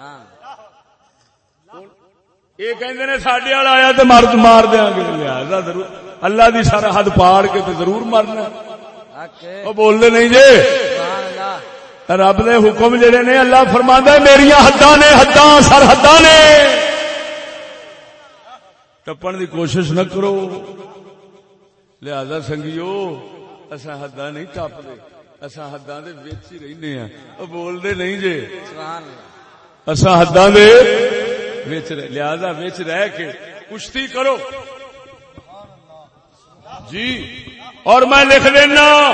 ہاں۔ یہ نے ساڈے والا آیا تے مار مار دیاں گے لہذا ضرور اللہ دی سرحد پاڑ کے تے ضرور مرنا۔ وہ بولدے نہیں اللہ رب دے حکم جڑے نے اللہ فرماندا ہے میریاں حداں نے حداں سرحداں نے۔ ٹپن دی کوشش نہ کرو۔ لہذا سنگیو اساں حداں نہیں ٹپدے اساں حداں دے وچ ہی رہنے ہاں۔ او بولدے نہیں جے۔ سبحان اللہ۔ اساں حداں دے وچ رہ- لہذا وچ رہ کے کشتی کرو۔ جی اور میں لکھ دینا۔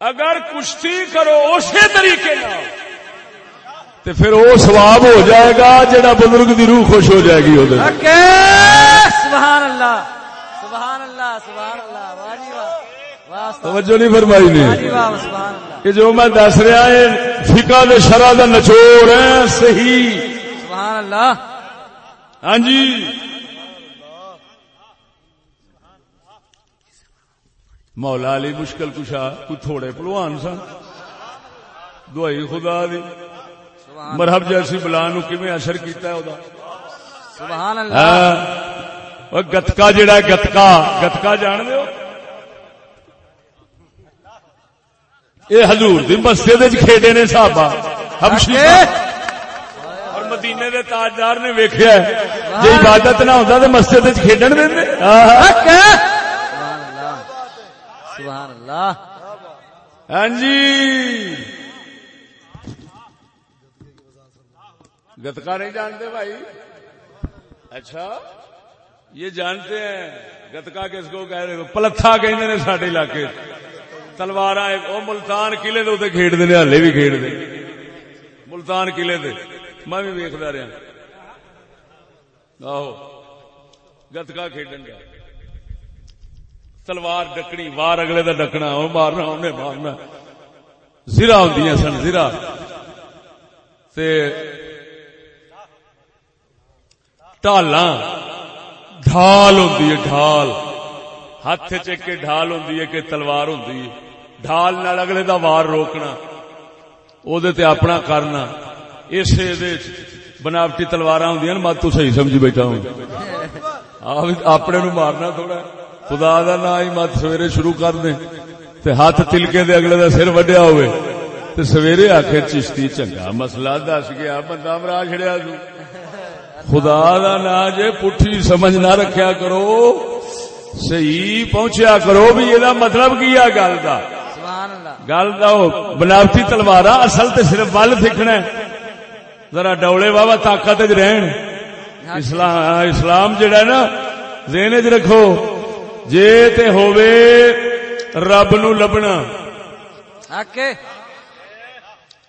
اگر کشتی کرو اسی طریقے نال تے پھر وہ سواب ہو جائے گا جڑا بزرگ دی روح خوش ہو جائے گی حق سبحان اللہ! سبحان اللہ! سبحان اللہ! واہ جی واہ۔ توجہ نہیں فرمائی نے۔ جی واہ! سبحان اللہ! کہ جو میں دس رہا ہے فقہ دے شرع دا نچوڑ ہے صحیح۔ سبحان اللہ! ہاں جی۔ مولا علی مشکل کشا کوئی تھوڑے پلوان سن۔ دوائی خدا دی۔ مرحب جیسی بلا نو کیویں اثر کیتا ہے او دا سبحان اللہ۔ ہاں۔ او گتکا جڑا ہے گتکا۔ گتکا جان دیو اے حضور دی مسجد وچ کھیڈے نے صحابہ حبشی اور مدینے دے تاجدار نے ویکھیا ہے جے عبادت نہ ہوندا تے مسجد وچ کھیڈن دیندے اللہ۔ ہاں جی۔ گتکا نہیں جانتے بھائی؟ اچھا یہ جانتے ہیں۔ گتکا کس کو کہہ رہے پلتھا کہیں نے سارے علاقے۔ تلوار وہ ملتان قلعے دے اتنے کھیڈ دے ہلے بھی کھیڈ دے۔ ملتان قلعے دے۔ میں بھی ویکتا رہا آہو، گتکا کھیڈن گیا تلوار ڈکنی وار اگلے دا ڈکنا مارنا انہیں مارنا زرا ہوں سن زرا تے ڈالاں ڈھال ہوں ڈھال ہاتھ چ کے ڈھال ہوں کہ تلوار ہوں ڈھال نال اگلے دا وار روکنا او دے تے اپنا کرنا اسے دے بناوٹی تلوار ہوں مت تو صحیح سمجھ بیٹھا ہوں اپنے نو مارنا تھوڑا خدا دا نا ہی مت سویرے شروع کر دیں۔ تے ہاتھ تلکے دے اگلے دا سر وڈیا ہوئے۔ تے سویرے آخر چشتی چنگا مسئلہ دس گیا بندہ مرا چھڑیا تو۔ خدا دا نا جے پٹھی سمجھ نہ رکھیا کرو۔ صحیح پہنچیا کرو بھی یہ مطلب کی ہے گل دا؟ سبحان اللہ۔ گل دا او بناوٹی تلوار اصل تے صرف ول سیکھنا ہے۔ ذرا ڈولے واوا طاقت رہن۔ اسلام اسلام جڑا ہے نا ذہن وچ رکھو۔ جے تے ہووے رب نو لبنا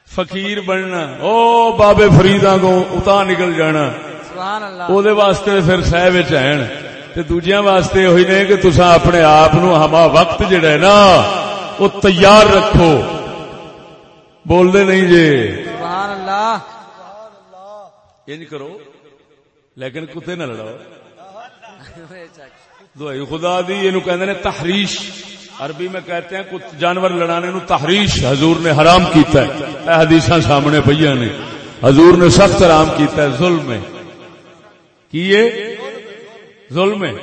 فقیر بننا او بابے فریداں کو اتا نکل جانا سبحان اللہ او دے واسطے پھر سہ وچ ہن تے دوجیاں واسطے ہوئی نے کہ تساں اپنے آپ نو ہما وقت جڑا ہے نا او تیار رکھو بول دے نہیں سبحان اللہ انج کرو لیکن کتے نہ لڑاؤ دوائی خدا دی، اینو کہندے نے تحریش۔ عربی میں کہتے ہیں، کچھ جانور لڑانے نو تحریش۔ حضور نے حرام کیتا ہے۔ اے حدیثاں سامنے پہ نے۔ حضور نے سخت حرام کیتا ہے ظلم ہے؟ کیے ظلم ہے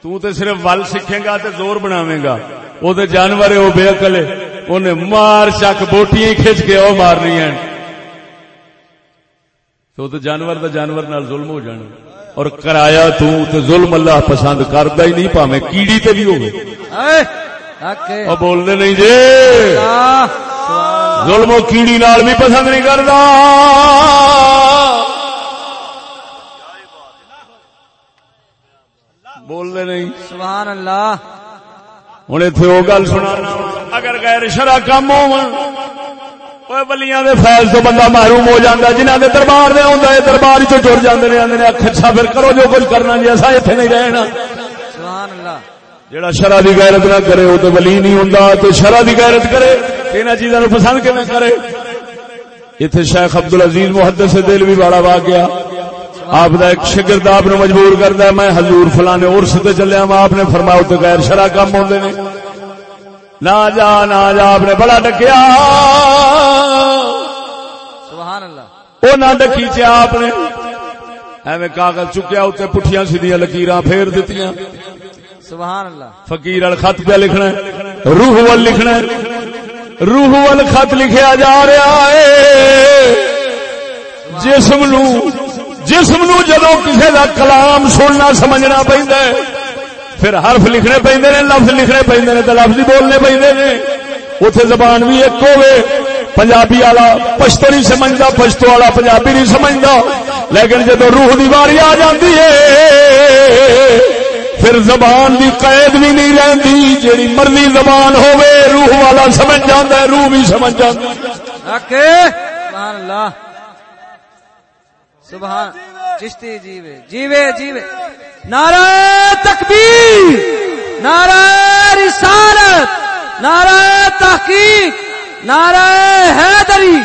تو تے صرف ول سکھے گا تے زور بناویں گا۔ او تے جانور او بے عقل ہے۔ اونے مار چک بوٹیاں کھچ کے او مارنی ہیں۔ تو تے جانور دا جانور نال ظلم ہو جانا۔ اور کرایا تو تے ظلم اللہ پسند کردا ہی نہیں پاویں کیڑی تے بھی ہوے اے حق ہے۔ او بول دے نہیں جی ظلم و کیڑی نال بھی پسند نہیں کردا۔ بول دے نہیں۔ سبحان اللہ۔ ہوں اتنے وہ گل سنا اگر غیر شرع کام ہو بلیاں دے فیض تو بندہ محروم ہو جاتا جنہ دے دربار دے آتا ہے دربار چ جڑ ہیں آدھے اچھا پھر کرو جو کچھ کرنا جی اصا اتنے نہیں رہنا سبحان اللہ جڑا شرع دی غیرت نہ کرے وہ تو ولی نہیں ہوں تو شرع دی غیرت کرے انہوں چیزوں پسند کیون کرے اتنے شیخ عبد العزیز محدث سے دل بھی بڑا وا گیا آپ دا ایک شگرد آپ نے مجبور کرتا ہے میں حضور فلانے ارس تے چلیا وا آپ نے فرمایا تے غیر شرع کم ہوندے نے نہ جا نہ جا آپ نے بڑا ڈکیا۔ سبحان اللہ۔ وہ نہ ڈکی چیا آپ نے۔ ایویں کاغذ چکیا اتنے پٹھیاں سیدیاں لکیراں پھیر دتیاں سبحان اللہ۔ فقیر وال خط پہ لکھنا ہے۔ روح وال لکھنا ہے۔ روح وال خط لکھیا جا رہا ہے۔ جسم نو جسم نو جدو کسی کا کلام سننا سمجھنا پہنتا ہے۔ پھر حرف لکھنے پہندے نے، لفظ لکھنے پہندے نے تو لفظ ہی بولنے پہندے نے۔ اتے زبان بھی ایک ہوے پنجابی والا پشتو نہیں سمجھتا پشتو والا پنجابی نہیں سمجھتا لیکن جدو روح دی باری آ جاتی ہے، پھر زبان دی قید بھی نہیں رہتی جیڑی مرضی زبان ہوے روح والا سمجھ جاتا ہے، روح بھی سمجھ جاتا ہے۔ حق ہے سبحان اللہ۔ سبحان چشتی جیوے جیوے جیوے۔ نعرہ تکبیر نعرہ رسالت نعرہ تحقیق نعرہ حیدری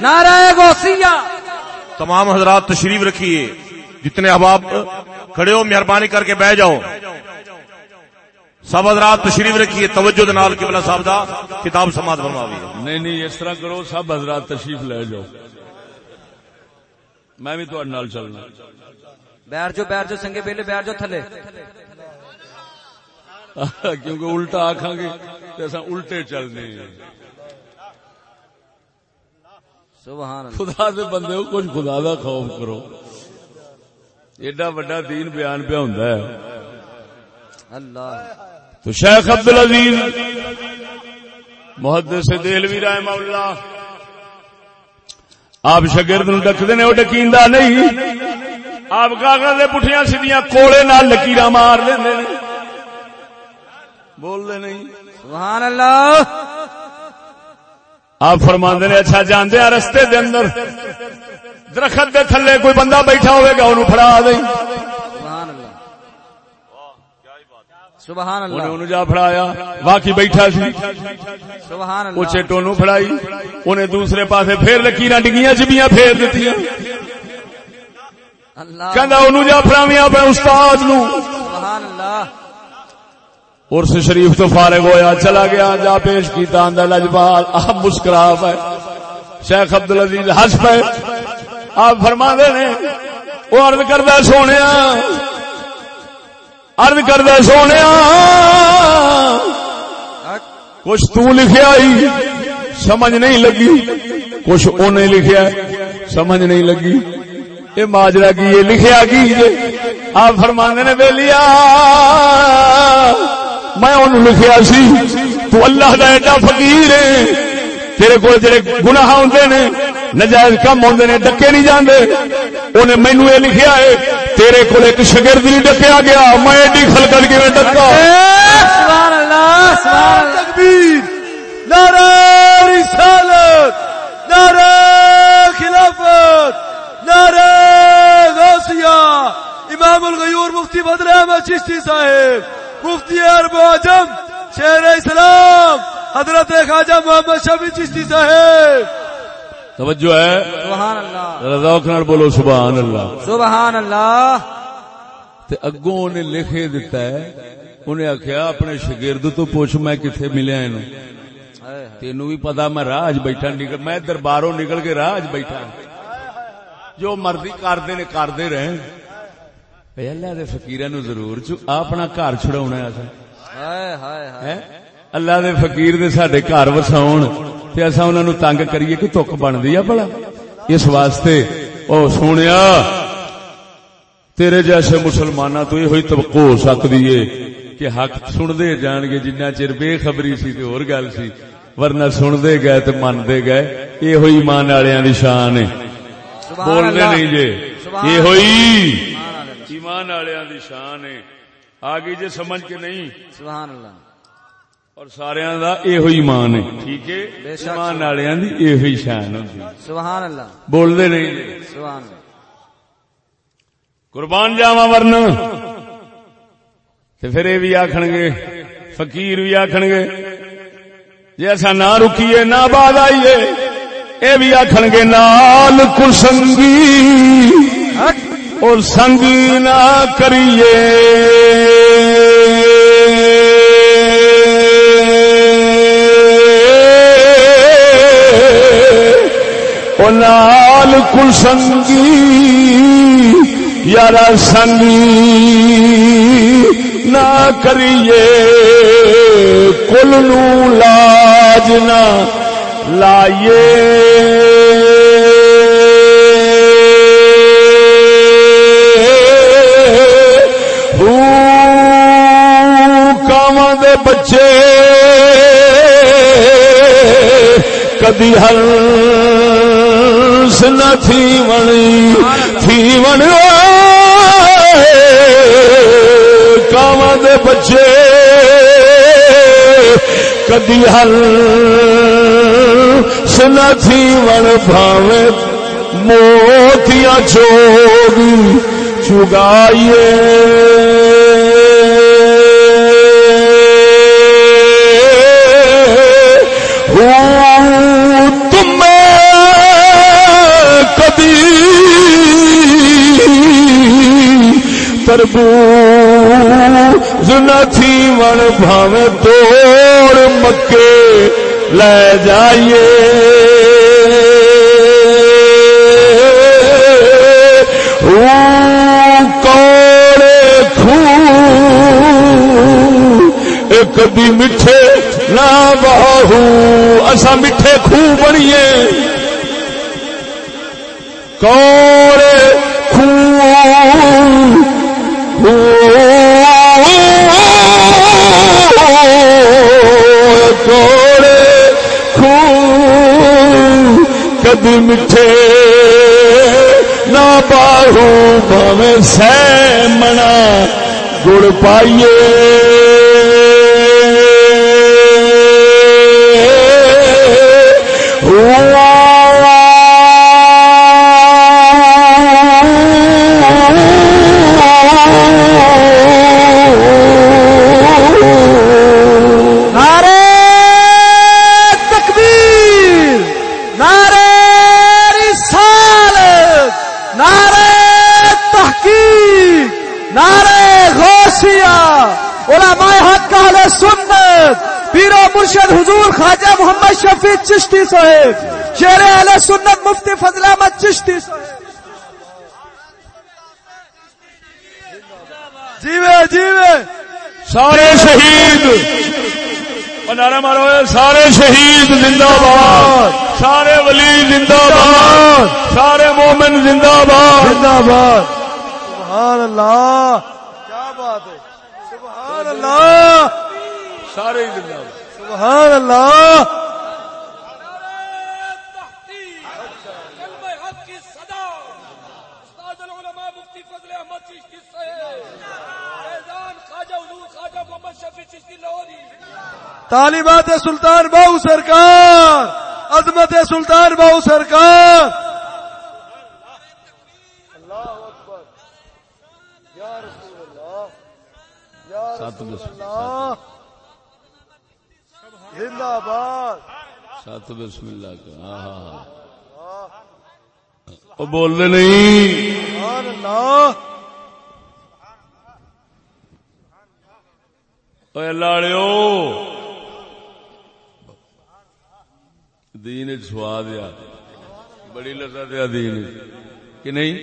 نعرہ غوثیہ۔ تمام حضرات تشریف رکھیے جتنے احباب کھڑے ہو مہربانی کر کے بہ جاؤ۔ سب حضرات تشریف رکھیے توجہ نال قبلہ صاحب دا کتاب سماعت فرماوی نہیں نہیں اس طرح کرو سب حضرات تشریف لے جاؤ۔ میں بھی تھوڑے نال چلنا۔ بیٹھ جو بیٹھ جو سنگے بیلے بیٹھ جو تھلے۔ کیونکہ الٹا آخان گے تو ایسا الٹے چلنے ہیں۔ سبحان اللہ۔ خدا دے بندے ہو کچھ خدا دا خوف کرو۔ ایڈا بڑا دین بیان پہ ہوندا ہے۔ اللہ۔ تو شیخ عبد العزیز محدث دہلوی رحمہ اللہ آپ شگرد نو ڈکدے نے وہ ڈکیندا نہیں۔ آپ کاغذ پٹھیاں سیدیاں کوڑے نال لکیراں مار نے۔ بول دے نہیں۔ سبحان اللہ۔ آپ فرماندے نے اچھا جاندے ہیں رستے دے اندر۔ درخت دے تھلے کوئی بندہ بیٹھا ہوئے گا انہوں پھڑا دیں سبحان اللہ سبحان اللہ. انہوں جا پھڑایا باقی بیٹھا سی۔ سبحان اللہ. پھڑائی انہیں دوسرے پاسے پھر لکیراں ڈگیاں چبیاں پھیر دتیاں۔ اللہ. کہندا انہوں جا پھڑاویاں اپنے استاد نو سبحان اللہ. شریف تو فارغ ہویا چلا گیا جا پیش کیتا اندر لجبال آپ مسکرا پے شیخ عبد العزیز ہس پے آپ فرما دے نے وہ عرض کردہ سونے عرض کردہ سونے کچھ تو لکھیا ہی سمجھ نہیں لگی، کچھ انہیں لکھیا سمجھ نہیں لگی۔ یہ ماجرا کی یہ لکھیا کی آپ فرمانے نے بے لیا، میں انہوں لکھیا سی، تو اللہ دا ایڈا فقیر ہے، تیرے کو جڑے گناہ ہوندے نے۔ نجائز کم ہوندے نے ڈکے نہیں جاندے۔ انہیں مینو یہ لکھیا ہے تیرے کو ایک شگرد نہیں ڈکیا گیا۔ میں ایڈی خلقت کی میں ڈکا سبحان اللہ سبحان اللہ۔ تکبیر نعرہ رسالت نعرہ خلافت نعرہ غوثیہ امام الغیور مفتی بدر احمد چشتی صاحب مفتی عرب و عجم شہر اسلام حضرت خواجہ محمد شفیع چشتی صاحب۔ توجہ ہے؟ سبحان اللہ. نال بولو سبحان اللہ۔ سبحان اللہ. تے اگوں نے لکھے دیتا ہے انہیں آخیا اپنے شگرد تو پوچھ میں کتنے ملیا اینو تینو بھی پتا میں راہ بیٹھا نکل میں درباروں نکل کے راہ بیٹھا۔ جو مرضی کرتے نے کرتے رہے اللہ دے فقیر نو ضرور اپنا گھر چھڑا اللہ دے فقیر دے ساڈے گھر وساؤ تے اصا انہوں نو تنگ کریے کہ تک بنتی ہے بڑا اس واسطے او سونیا تیرے جیسے مسلمانوں تو ہوئی توقع ہو سکتی ہے کہ حق سنتے جان گے جنہ چر بے خبری سی تے اور گل سی ورنہ سنتے گئے تے منتے گئے یہ ہوئی ایمان والوں کی شان ہے۔ بولنے نہیں جے یہ ہوئی ایمان والوں کی شان ہے۔ آگے جے سمجھ کے نہیں۔ سبحان اللہ۔ اور سارے دا یہ ہوئی ایمان ہے۔ ٹھیک ہے۔ ایمان والوں کی یہ شان ہوتی سبحان اللہ۔ بولتے نہیں۔ جے سبحان اللہ۔ قربان جاوا ورن تے پھر یہ بھی آخن گے فقیر بھی آخن گے جی ایسا نہ رکیے نہ بعد آئیے یہ بھی آخن گے نال کسنگی اور سنگی نہ کریے۔ او نال یار سنگی نہ کریے کل نو لاج نہ لائیے۔ بچے کدی ہل نہ تھی ونی تھی ون کام دے بچے، کدی ہل سنا تھی ون بھاوے، موتیاں چوگی چگائیے۔ تربوز نہ تھی ون بھاوے توڑ مکے، لے جائیے۔ کوڑے خو ایک بھی میٹھے نہ بہو اصا میٹھے خو بنیے۔ کوڑے خو کوڑے خو کدی میٹھے نہ باہو بھاوے سہ منا گڑ پائیے۔ نعرے سنت۔ پیر و مرشد حضور خواجہ محمد شفیع چشتی صاحب شیر اہل سنت مفتی فضل احمد چشتی صاحب۔ جیوے جیوے۔ سارے شہید۔ نعرہ مارو سارے شہید زندہ باد۔ سارے ولی زندہ باد۔ سارے مومن زندہ باد۔ زندہ باد۔ سبحان اللہ۔ کیا بات ہے؟ سبحان اللہ۔ سارے ہی زندہ باد سبحان اللہ۔ تعلیمات سلطان باؤ سرکار عظمت سلطان باؤ سرکار۔ اللہ۔ زندہ باد سات بسم اللہ کا۔ ہاں ہاں ہاں۔ بول دے نہیں۔ سبحان اللہ۔ اوے لاڑیو دین سواد آ بڑی لذت ہے دین۔ کہ نہیں؟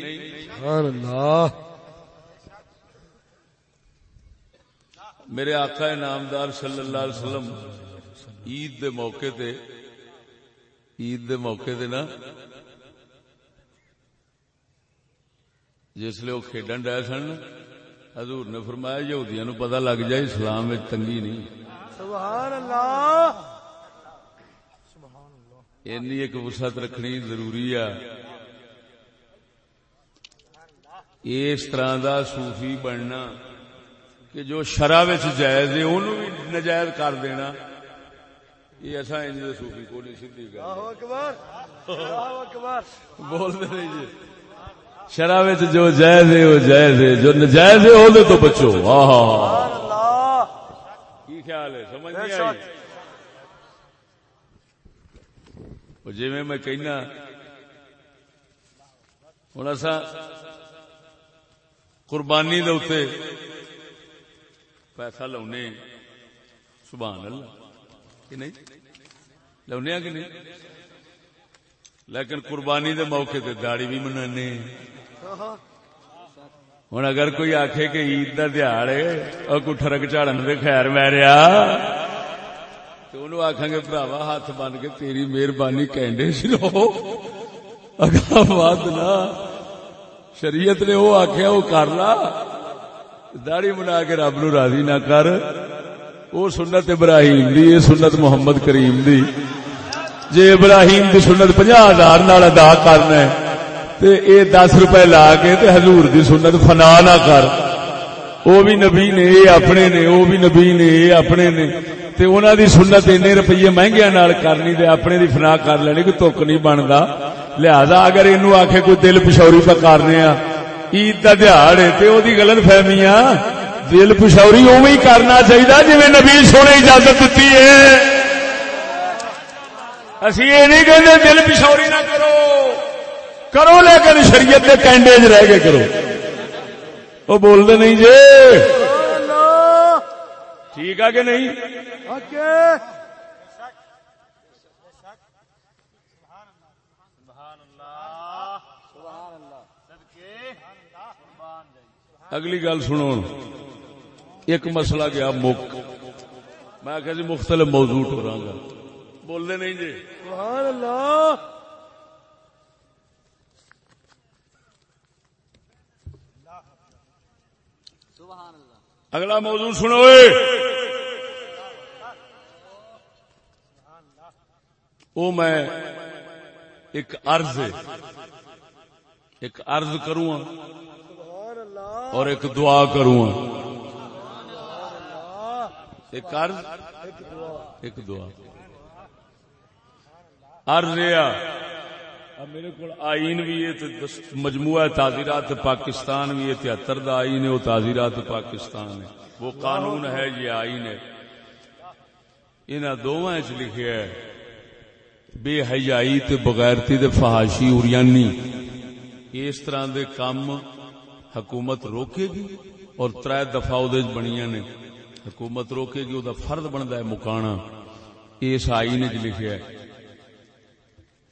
سبحان اللہ۔ میرے آقا نامدار صلی اللہ علیہ وسلم عید دے موقع تے عید دے موقع تے نا جس لیے وہ کھیڈن ڈے سن حضور نے فرمایا یہودیاں نو پتہ لگ جائے اسلام میں تنگی نہیں۔ سبحان اللہ۔ اینی ایک وسعت رکھنی ضروری ہے اس طرح دا صوفی بننا کہ جو شرع وچ جائز ہے اونوں بھی نجائز کر دینا۔ یہ ایسا انج دے صوفی کو نہیں سیدھی گل اللہ اکبر اللہ اکبر۔ بول دے نہیں جی۔ شرع وچ جو جائز ہے وہ جائز ہے۔ جو نجائز ہے دے تو بچو۔ واہ سبحان اللہ۔ کی خیال ہے؟ سمجھ نہیں آئی؟ وہ جی میں کہنا ہوں اصا قربانی دے پیسہ لاؤنے۔ سبحان اللہ۔ کہ نہیں؟ لاؤنے کہ نہیں؟ لیکن قربانی دے موقع تے داڑی بھی منانے ہوں اگر کوئی آخے کہ عید کا دہاڑ ہے اور کوئی ٹرک چاڑن دے خیر میریا تو انہوں آخان گے براوا ہاتھ بن کے تیری مہربانی کہنڈے سرو اگا بات نہ، شریعت نے وہ آخیا وہ کر لا۔ داڑی منا کے رب نو راضی نہ کر۔ وہ سنت ابراہیم دی یہ سنت محمد کریم دی۔ جے ابراہیم دی سنت پنجا ہزار نال ادا کرنا ہے، تے اے دس روپے لا کے تے حضور دی سنت فنا نہ کر۔ وہ بھی نبی نے، اے اپنے نے وہ بھی نبی نے، اے اپنے نے۔ تے انہاں دی سنت اینے روپیے مہنگے نال کرنی تے اپنے دی فنا کر لینی، کوئی تک نہیں بندا۔ لہذا اگر اینو آکھے کوئی دل پشوری پکارنے آ، عید دا دیہاڑ ہے تے او دی غلط فہمیاں دل پشوری ہی کرنا چاہیے جویں نبی سونے اجازت دتی ہے۔ اسی یہ نہیں کہتے دل پشوری نہ کرو۔ کرو لیکن شریعت کے کینڈے چ رہ کے کرو۔ وہ بولتے نہیں جی۔ ٹھیک ہے کہ نہیں؟ اگلی گل سنو۔ ایک مسئلہ گیا مک۔ میں کہ جی مختلف موضوع ٹورا گا۔ بولنے نہیں جی۔ سبحان اللہ۔ اگلا موضوع سنو اے۔ وہ میں ایک عرض ایک عرض کروں ہاں۔ اور ایک دعا کروں ہاں۔ ایک عرض، ایک دعا۔ عرض یہ میرے کو آئین بھی ہے مجموعہ تعزیرات پاکستان بھی ہے، تہتر دا آئین ہے، وہ تعزیرات پاکستان ہے۔ وہ قانون ہے، یہ آئین ہے۔ انہاں دونوں چ لکھیا ہے، بے حیائی تے بغیرتی تے فحاشی اریانی اس طرح دے کام حکومت روکے گی اور تر دفعہ وہ بنیا نے۔ حکومت روکے گی وہ فرد بنتا ہے، مکانا۔ اس آئی نے لکھا ہے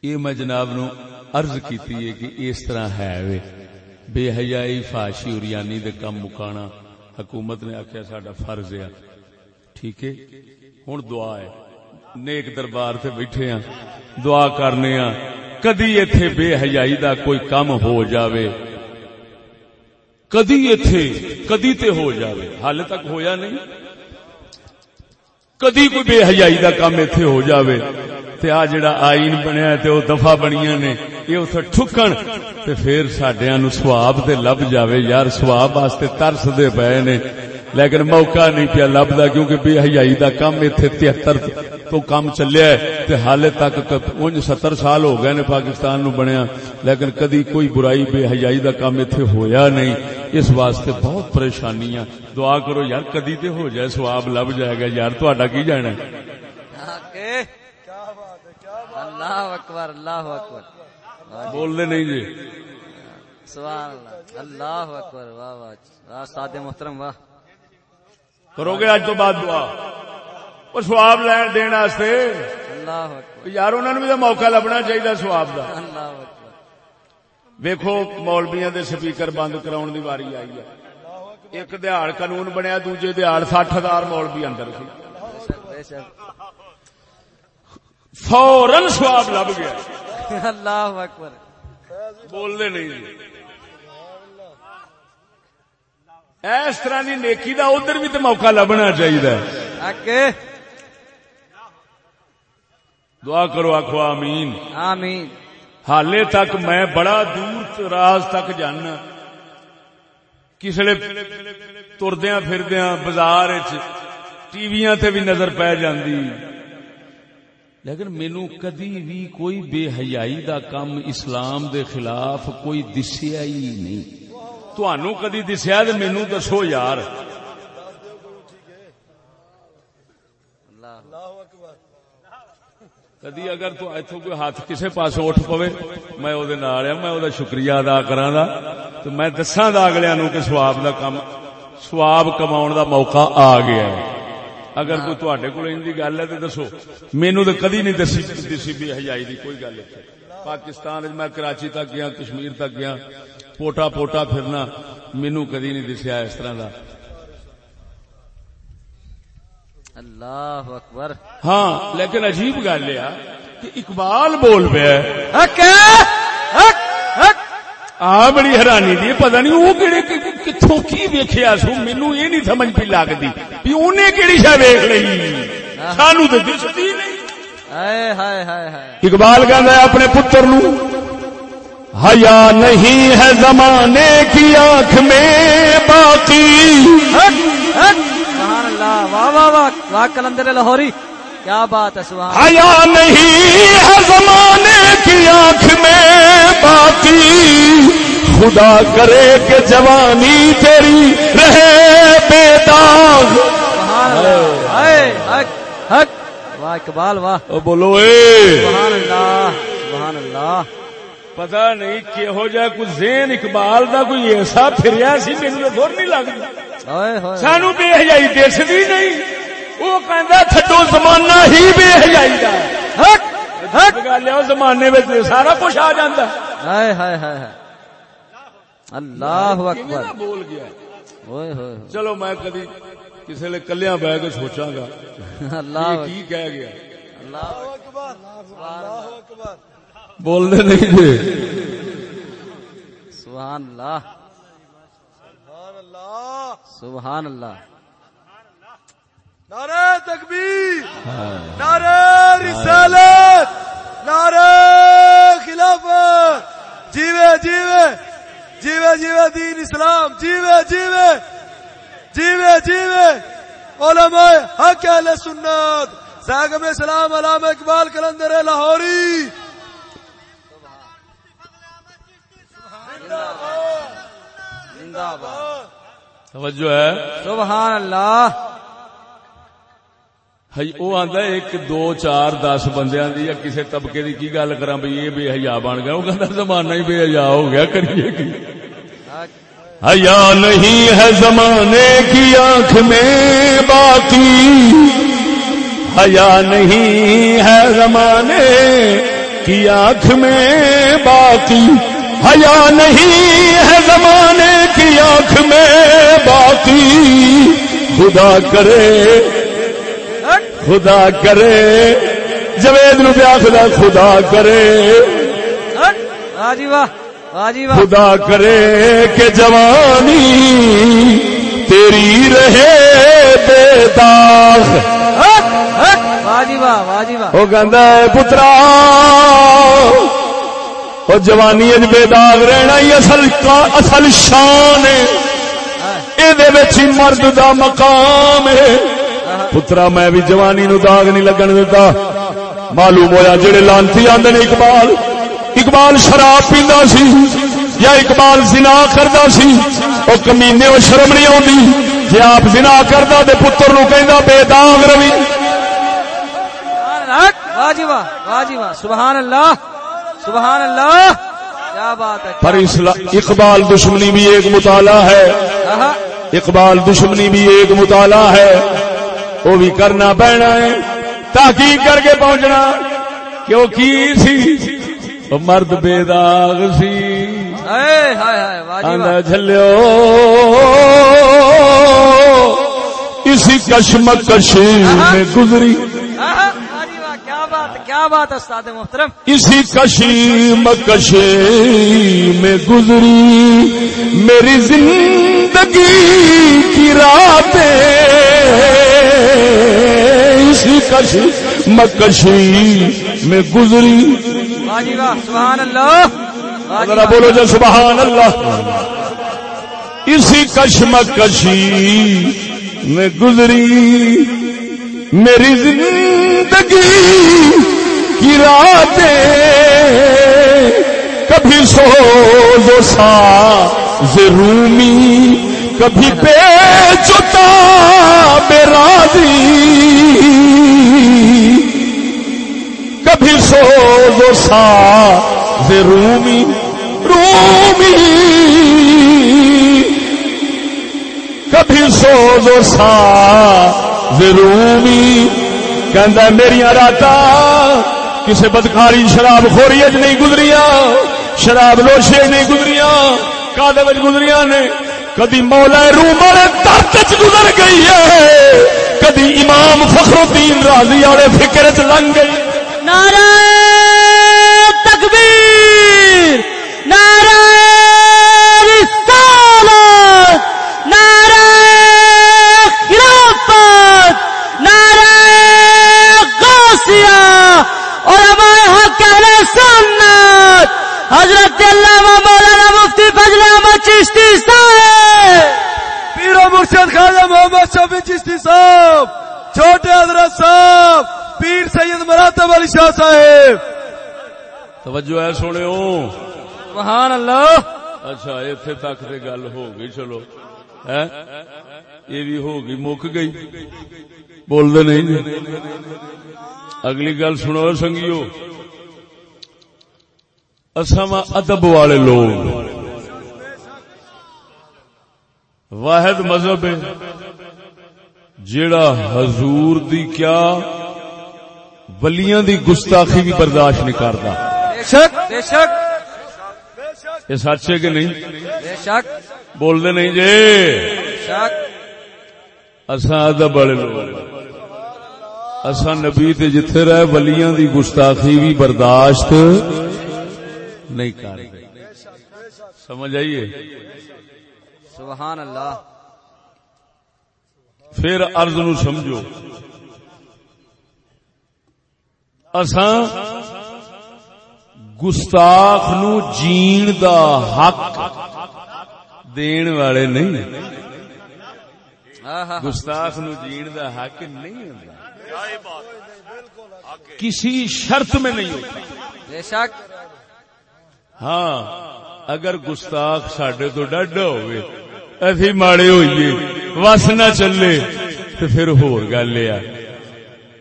یہ میں جناب نو عرض کیتی ہے کہ اس طرح ہے وے۔ بے حیائی، فاشی اریانی دے کم مکانا۔ حکومت نے آخیا ساڈا فرض ہے۔ ٹھیک ہے؟ ہوں دعا ہے۔ نیک دربار سے بیٹھے ہاں دعا کرنے ہاں۔ کدی ایتھے بے حیائی دا کوئی کم ہو جاوے۔ کدی ایتھے، کدی تے ہو جاوے۔ حال تک ہویا نہیں؟ کدی کوئی بے حیائی دا کام ایتھے ہو جاوے۔ تے آ جڑا آئین بنیا تے او دفعہ بنیاں نے، یہ اتھے ٹھکن۔ تے پھر ساڈیاں نو ثواب تے لب جاوے۔ یار ثواب واسطے ترس دے پئے نے۔ لیکن موقع نہیں پیا لبدا کیونکہ بے حیائی دا کام ایتھے 73 تو کام چلیا ہے تے حالے تک انج 70 سال ہو گئے نے پاکستان نو بنیا لیکن کدی کوئی برائی بے حیائی دا کام ایتھے ہویا نہیں۔ اس واسطے بہت پریشانیاں دعا کرو یار کدی تے ہو جائے ثواب لب جائے گا۔ یار تہاڈا کی جانا ہے؟ اللہ اکبر اللہ اکبر۔ بول دے نہیں جی۔ سبحان اللہ اللہ اکبر واہ واہ۔ استاد محترم واہ۔ کرو گے اج تو بعد دعا وہ سواب لین دین واسطے یار انہوں نے بھی موقع لبنا چاہیے سواب دا ویکھو مولبیاں دے سپیکر بند کراؤن دی واری آئی ہے ایک دہاڑ قانون بنیا دوجے دہاڑ سٹھ ہزار مولبی اندر سی فورن سواب لب گیا اللہ اکبر بول دے نہیں جی۔ اس طرح دی نیکی دا ادھر بھی تو موقع لبنا چاہیے۔ دعا کرو آخو آمین۔ آمین۔ حالے تک میں بڑا دور راز تک جانا۔ کسے تردیا پھردیا بازار ٹی وی تے بھی نظر پی جاندی۔ لیکن مینو کدی بھی کوئی بے حیائی دا کام اسلام دے خلاف کوئی دسیا ہی نہیں۔ تہنوں کدی دسیا تو مینو دسو یار کدی اگر تو اتو کوئی ہاتھ کسے پاس اٹھ پوے میں شکریہ ادا کرا دا تو میں دساں دا اگلے نو کہ سواب دا کام سواب کماؤن دا موقع آ گیا ہے اگر کوئی تواڈے کول دی گل ہے تے دسو مینوں تے کدی نہیں دسی دسی بھی حیائی دی کوئی گل ہے پاکستان میں کراچی تک گیا کشمیر تک گیا پوٹا پوٹا پھرنا مینوں کدی نہیں دسیا اس طرح دا۔ اللہ اکبر۔ ہاں لیکن عجیب گل ہے کہ اقبال بول پیا آ بڑی حیرانی دی پتہ نہیں وہ کہڑے کتھوں کی ویکھیا سو مینوں یہ نہیں سمجھ پی لگدی بھی اونے کیڑی شے ویکھ لئی۔ سانو تے دسدی نہیں۔ ہائے ہائے ہائے ہائے۔ اقبال کہندا ہے اپنے پتر نو حیا نہیں ہے زمانے کی آنکھ میں باقی۔ سبحان اللہ واہ واہ واہ واہ کلندر لاہوری کیا بات ہے سبحان حیا نہیں ہے زمانے کی آنکھ میں باقی۔ خدا کرے کہ جوانی تیری رہے بے داغ واہ اقبال واہ۔ بولو اے۔ سبحان اللہ سبحان اللہ۔ پتہ نہیں کہو جا کوئی ذہن اقبال دا کوئی ایسا پھریا سی تے دور نہیں ہوئے سانو بے حیائی دسدی نہیں۔ وہ کہندا تھڈو زمانہ ہی بے حیائی دا۔ حق حق گل ہے زمانے وچ سارا کچھ آ جاندا۔ ہائے ہائے ہائے ہائے۔ اللہ اکبر۔ بول گیا؟ اوئے ہوئے چلو میں کدی کسی لے کلیاں بہ کے سوچاں گا۔ اللہ کی کہہ گیا؟ اللہ بول دے نہیں جی۔ سبحان اللہ۔ سبحان اللہ۔ نعرہ تکبیر۔ نعرہ رسالت۔ نعرہ خلافت۔ جیوے جیوے۔ جیوے جیوے دین اسلام۔ جیوے جیوے۔ جیوے جیوے۔ علماء حق اہل سنت۔ زاگم اسلام علامہ اقبال کلندر لاہوری۔ زندہ باد۔ توجہ ہے۔ سبحان اللہ۔ ہئی وہ آندا ہے ایک دو چار دس بندیاں دی یا کسی طبقے دی کی گل کراں بھئی یہ بے حیا بن گیا۔ وہ کہندا زمانہ ہی بے حیا ہو گیا کریے کی۔ حیا نہیں ہے زمانے کی آنکھ میں باقی۔ حیا نہیں ہے زمانے کی آنکھ میں باقی۔ حیا نہیں ہے زمانے کی آنکھ میں باقی۔ خدا کرے۔ خدا کرے۔ جوید نو پیا خدا خدا کرے۔ خدا کرے کہ جوانی تیری رہے بے داغ۔ وہ ہے پترا او جوانی اج بے داغ رہنا ہی اصل اصل شان ہے۔ اے مرد دا مقام ہے۔ پترا، میں بھی جوانی نو داغ نہیں لگن دیتا۔ معلوم ہویا جڑے لانتی آندے نے اقبال۔ اقبال شراب پیندا سی یا اقبال زنا کردا سی؟ او کمینے او شرم نہیں آندی جے آپ زنا کردا تے پتر نو کہندا بے داغ روی۔ حق واہ جی واہ واہ جی واہ، سبحان اللہ۔ سبحان اللہ! کیا بات ہے پر اقبال دشمنی بھی ایک مطالعہ ہے۔ اقبال دشمنی بھی ایک مطالعہ ہے۔ وہ بھی کرنا پینا ہے۔ تحقیق کر کے پہنچنا۔ کیوں کی سی؟ مرد بے داغ سی۔ جھلیو۔ اسی کشمکش میں گزری آہا، واہ جی واہ، کیا بات کیا بات استاد محترم؟ اسی کشمکش میں گزری میری زندگی کی راتیں۔ اسی کشمکشی میں گزری۔ واہ سبحان اللہ۔ ذرا۔ بولو جو سبحان اللہ۔ اسی کشمکشی میں گزری میری زندگی کی راتیں کبھی سوز و ساز رومی، کبھی پہ چتا برادری کبھی سوز و ساز رومی رومی، کبھی سوز و ساز رومی۔ کہندا میریاں راتا کسے بدکاری شراب خوری نہیں گزریاں، شراب نوشے نہیں گزریاں کادے گزریاں نے? کدی مولا روم والے درد چ گزر گئی ہے، کدی امام فخر الدین راضی والے فکر چ لنگ گئی۔ نعرہ تکبیر، نعرہ رسالت نعرہ خلافت نعرہ غوثیہ علماء حق اہل سنت حضرت علامہ مولانا مفتی فضل احمد چشتی صاحب! پیر و مرشد خواجہ محمد شفیع چشتی صاحب چھوٹے حضرت صاحب پیر سید مراتب علی شاہ صاحب۔ توجہ ہے سونے سبحان اللہ۔ اچھا اتنے تک تے گل ہو گئی چلو۔ یہ بھی ہو گئی مک گئی۔ بول دے نہیں۔ اگلی گل سنو سنگیو۔ اساں ادب والے لوگ واحد مذہب ہے۔ جیڑا حضور دی کیا ولیاں دی گستاخی بھی برداشت نہیں کرتا۔ یہ سچ ہے کہ نہیں؟ بول دے نہیں جی؟ اساں ادب والے لوگ اساں نبی تے جتھے رہے ولیاں دی گستاخی بھی برداشت نہیں کر سمجھ آئیے؟ سبحان اللہ۔ پھر عرض نو سمجھو۔ اساں گستاخ نو جین دا حق دین والے نہیں آہا گستاخ نو جین دا حق نہیں ہوندا۔ کسی شرط میں نہیں ہوتا۔ بے شک۔ ہاں اگر گستاخ سڈے تو ڈاڈا ہوئے اسی ماڑے ہوئیے وس نہ چلے، تو پھر ہور گل یہ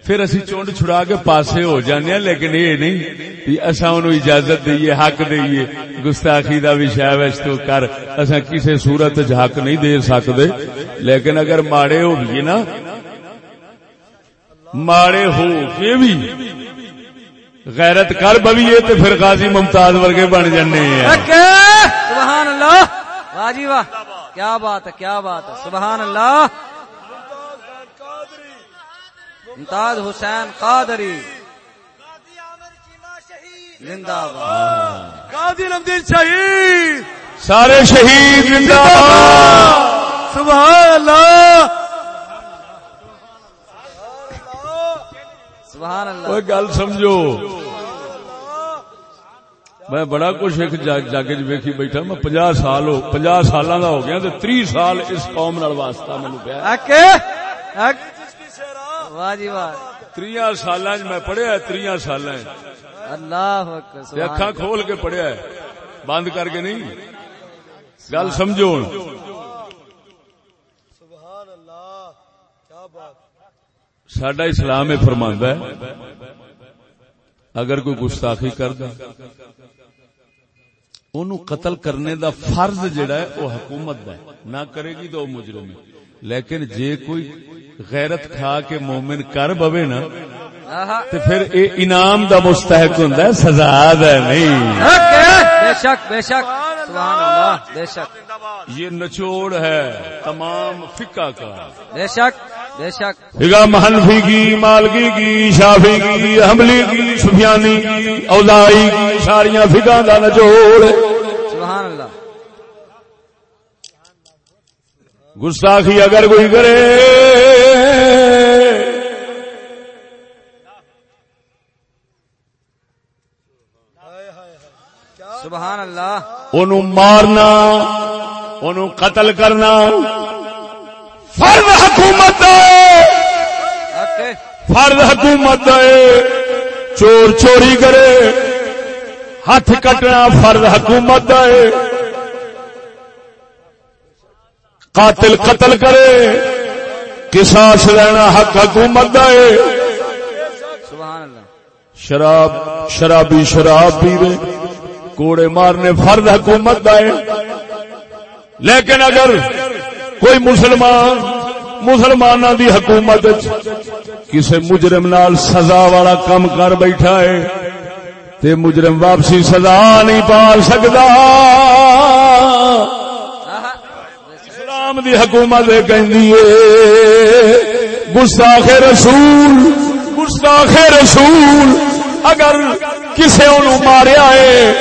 پھر اسی چونڈ چھڑا کے پاسے ہو جانے ہیں، لیکن یہ نہیں کہ اصا ان اجازت دئیے حق دئیے گستاخی دا بھی شاید تو کر اصا کسی صورت چ حق نہیں دے سکتے لیکن اگر ماڑے ہو گئے نا، ماڑے ہو کے بھی غیرت کر بویے تو پھر قاضی ممتاز ورگے بن جانے ہیں۔ اوکے سبحان اللہ۔ واہ جی واہ۔ کیا بات ہے کیا بات ہے۔ سبحان اللہ۔ ممتاز حسین قادری۔ زندہ باد۔ قاضی نمدین شہید۔ سارے شہید زندہ باد۔ سبحان اللہ۔ سبحان اللہ. گل سمجھو. میں بڑا کچھ ایک جاگے چ ویکھی بیٹھا. میں پنجا سال ہو پنجا سالاں دا ہو گیا تے تری سال اس قوم نال واسطہ مینوں پیا. واہ جی واہ. سالاں میں پڑھیا تریاں سالاں چ اللہ اکبر اکھاں کھول کے پڑھیا ہے۔ بند کر کے نہیں؟ گل سمجھو ہن سبحان اللہ کیا بات ساڈا اسلام یہ فرماندا ہے اگر کوئی گستاخی کردا اونوں قتل کرنے دا فرض جڑا ہے وہ حکومت دا ہے۔ نہ کرے گی تو وہ مجرم ہے۔ لیکن جے کوئی غیرت کھا کے مومن کر بوے نا تو پھر اے انعام دا مستحق ہوندا ہے سزا دا نہیں۔ بے شک بے شک۔ سبحان اللہ بے شک۔ یہ نچوڑ ہے تمام فقہ کا۔ بے شک۔ بے شک۔ محنفی کی مالکی کی شافی کی حملی کی سفیانی کی اوزائی کی ساریاں فقہ دا نچوڑ۔ سبحان اللہ۔ گستاخی اگر کوئی کرے سبحان اللہ۔ انہوں مارنا انہوں قتل کرنا فرد حکومت ہے فرد حکومت ہے چور چوری کرے۔ ہاتھ کٹنا فرد حکومت ہے قاتل قتل کرے۔ قصاص لینا حق حکومت ہے شراب شرابی شراب پیوے کوڑے مارنے فرد حکومت ہے لیکن اگر کوئی مسلمان مسلمانوں دی حکومت کسی مجرم نال سزا والا کم کر بیٹھا ہے تے مجرم واپسی سزا نہیں پال سکتا اسلام دی حکومت کہندی گستاخ رسول گستاخ رسول، اگر کسے انہوں ماریا ہے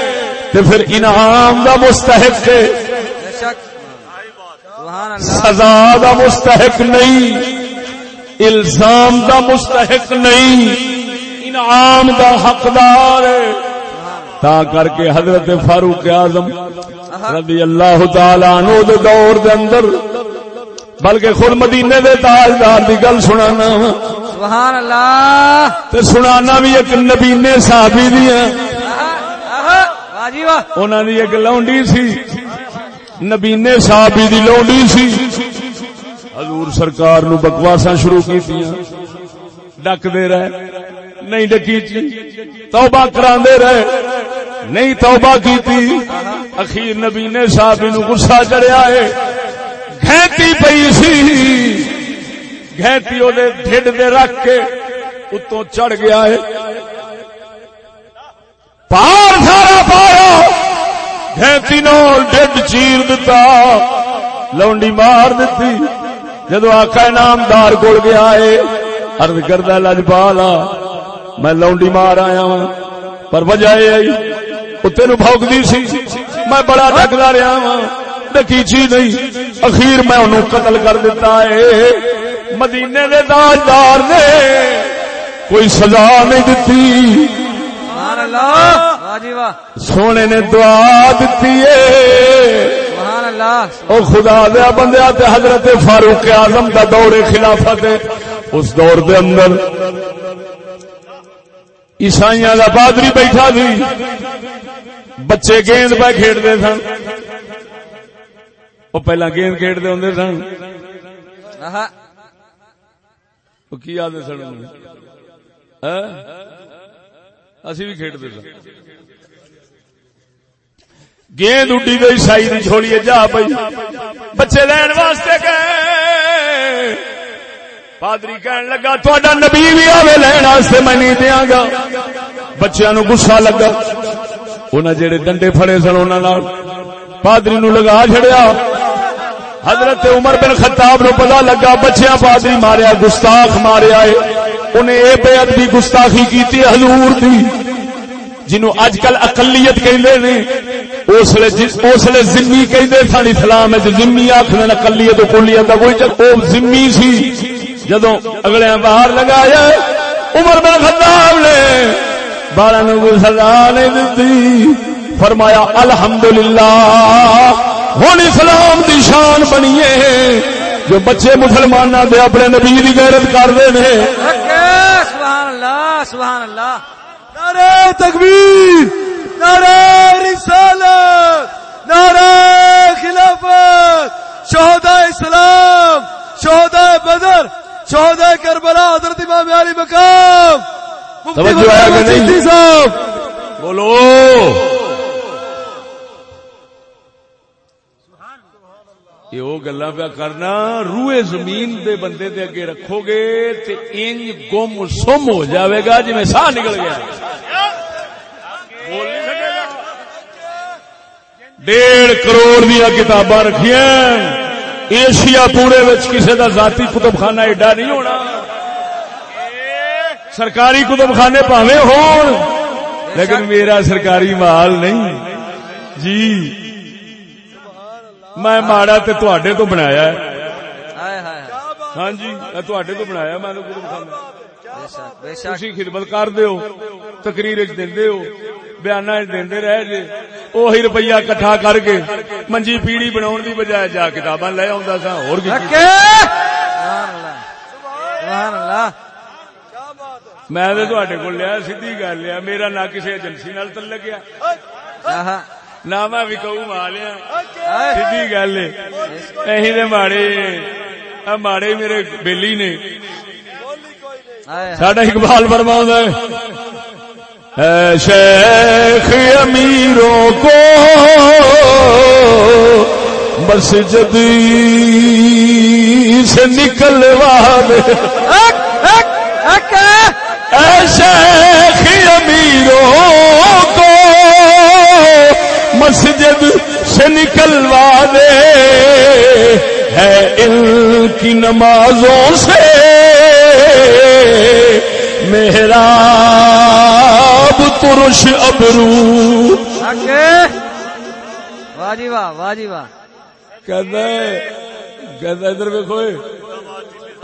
تے پھر انعام دا مستحق ہے بے شک سبحان اللہ سزا دا مستحق نہیں الزام دا مستحق نہیں انعام دا حقدار ہے۔ تا کر کے حضرت فاروق اعظم رضی اللہ تعالی عنہ دے دور دے اندر بلکہ خود مدینے دے تاجدار دی گل سنانا۔ سبحان اللہ۔ تے سنانا بھی ایک نبینے صحابی دی ہے۔ آہا واہ جی واہ۔ انہاں دی ایک لونڈی سی۔ نبینے صحابی دی لونڈی سی۔ حضور سرکار نو بکواساں شروع کیتیاں۔ ڈک دے رہے۔ نہیں ڈکی چی۔ توبہ کراندے رہے۔ نہیں توبہ کیتی۔ اخیر نبی نے صاحب نو غصہ چڑھیا ہے۔ گھینتی پئی سی۔ گھینتی او دے ڈھڈ دے رکھ کے اتوں چڑھ گیا ہے۔ پار سارا پایا۔ گھینتی نال ڈڈ چیر دتا۔ لونڈی مار دیتی جدو آقا نامدار کول گیا ہے، عرض کردہ لجپالا میں لونڈی مار آیا ہوں پر وجہ یہ آئی کتے نو بھوک دی سی۔ میں بڑا ڈکدا رہا ہوں ڈکیچی نہیں۔ اخیر میں انہوں قتل کر دیتا ہے۔ مدینے دے تاجدار نے کوئی سزا نہیں دیتی سبحان اللہ۔ واہ جی واہ سونے نے دعا دیتی ہے سبحان اللہ او خدا دیا بندیا تے حضرت فاروق اعظم دا دور خلافت ہے اس دور دے اندر عیسائیاں دا پادری بیٹھا سی بچے گیند پہ کھیڈتے سن وہ پہلا گیند کھیڈتے ہوں سن وہ کی آدھے سن؟ اسی بھی کھیڈتے سن گیند اڈی گئی، سائی دی چھوڑیے جا پئی۔ بچے لین واسطے گئے۔ پادری کہن لگا تھوڑا نبی بھی آوے لین واسطے، میں نہیں دیاں گا۔ بچیاں نو گسا لگا۔ انہاں جڑے ڈنڈے پھڑے سن، انہاں نال پادری نو لگا چھڑیا۔ حضرت عمر بن خطاب نو پتا لگا، بچیاں پادری ماریا، گستاخ ماریا ہے انہیں اے بے ادبی گستاخی کیتی حضور دی۔ جنو اج کل اقلیت کہندے نے اسلے اسلے ذمی کہندے سن اسلام وچ ذمی آکھنے اقلیت و کلیت دا کوئی چکر او ذمی سی۔ جدوں اگلے باہر لگایا، عمر بن خطاب نے بارہ نو سزا نہیں دتی۔ فرمایا، الحمدللہ، ہن اسلام دی شان بنیے جو بچے مسلماناں دے اپنے نبی دی غیرت کردے نے۔ اوکے سبحان اللہ سبحان اللہ۔ نعرہ تکبیر نعرہ رسالت نعرہ خلافت شہداء اسلام شہداء بدر شہداء کربلا حضرت امام علی مقام مفتی صاحب۔ بولو۔ یہ وہ گلا پیا کرنا، روئے زمین دے بندے دے اگے رکھو گے تے انج گم سم ہو جاوے گا جی میں ساہ نکل گیا۔ بول نہیں سکے گا۔ ڈیڑھ کروڑ دیا کتاباں رکھیاں۔ ایشیا پورے وچ کسے دا ذاتی کتب خانہ ایڈا نہیں ہونا۔ سرکاری کتب خانے پاوے ہون، لیکن میرا سرکاری مال نہیں۔ جی میں ماڑا تے تواڈے تو بنایا ہے ہاں جی میں تواڈے تو بنایا میں نے تسی خدمت کردے ہو تقریر وچ دیندے ہو بیاناں وچ دیندے رہ جے اوہی روپیہ اکٹھا کر کے منجی پیڑی بناون دی بجائے جا کتاباں لے آوندا سا اور کی رکھے سبحان اللہ سبحان اللہ میں تے تواڈے کول لیا سیدھی گل لیا میرا نہ کسی ایجنسی نال تعلق گیا نہ میں وکاؤ مالیا سیدھی گل ہے۔ اہی دے ماڑے ماڑے میرے بیلی نے۔ ساڈا اقبال فرماؤں ہے۔ شیخ امیروں کو مسجد سے نکلوا دے۔ اے شیخ امیروں کو مسجد سے نکلوا دے ہے ان کی نمازوں سے۔ میرا ترش ابرو۔ ہک واہ جی واہ واہ جی واہ۔ کہتا ہے کہتا ہے ادھر ویکو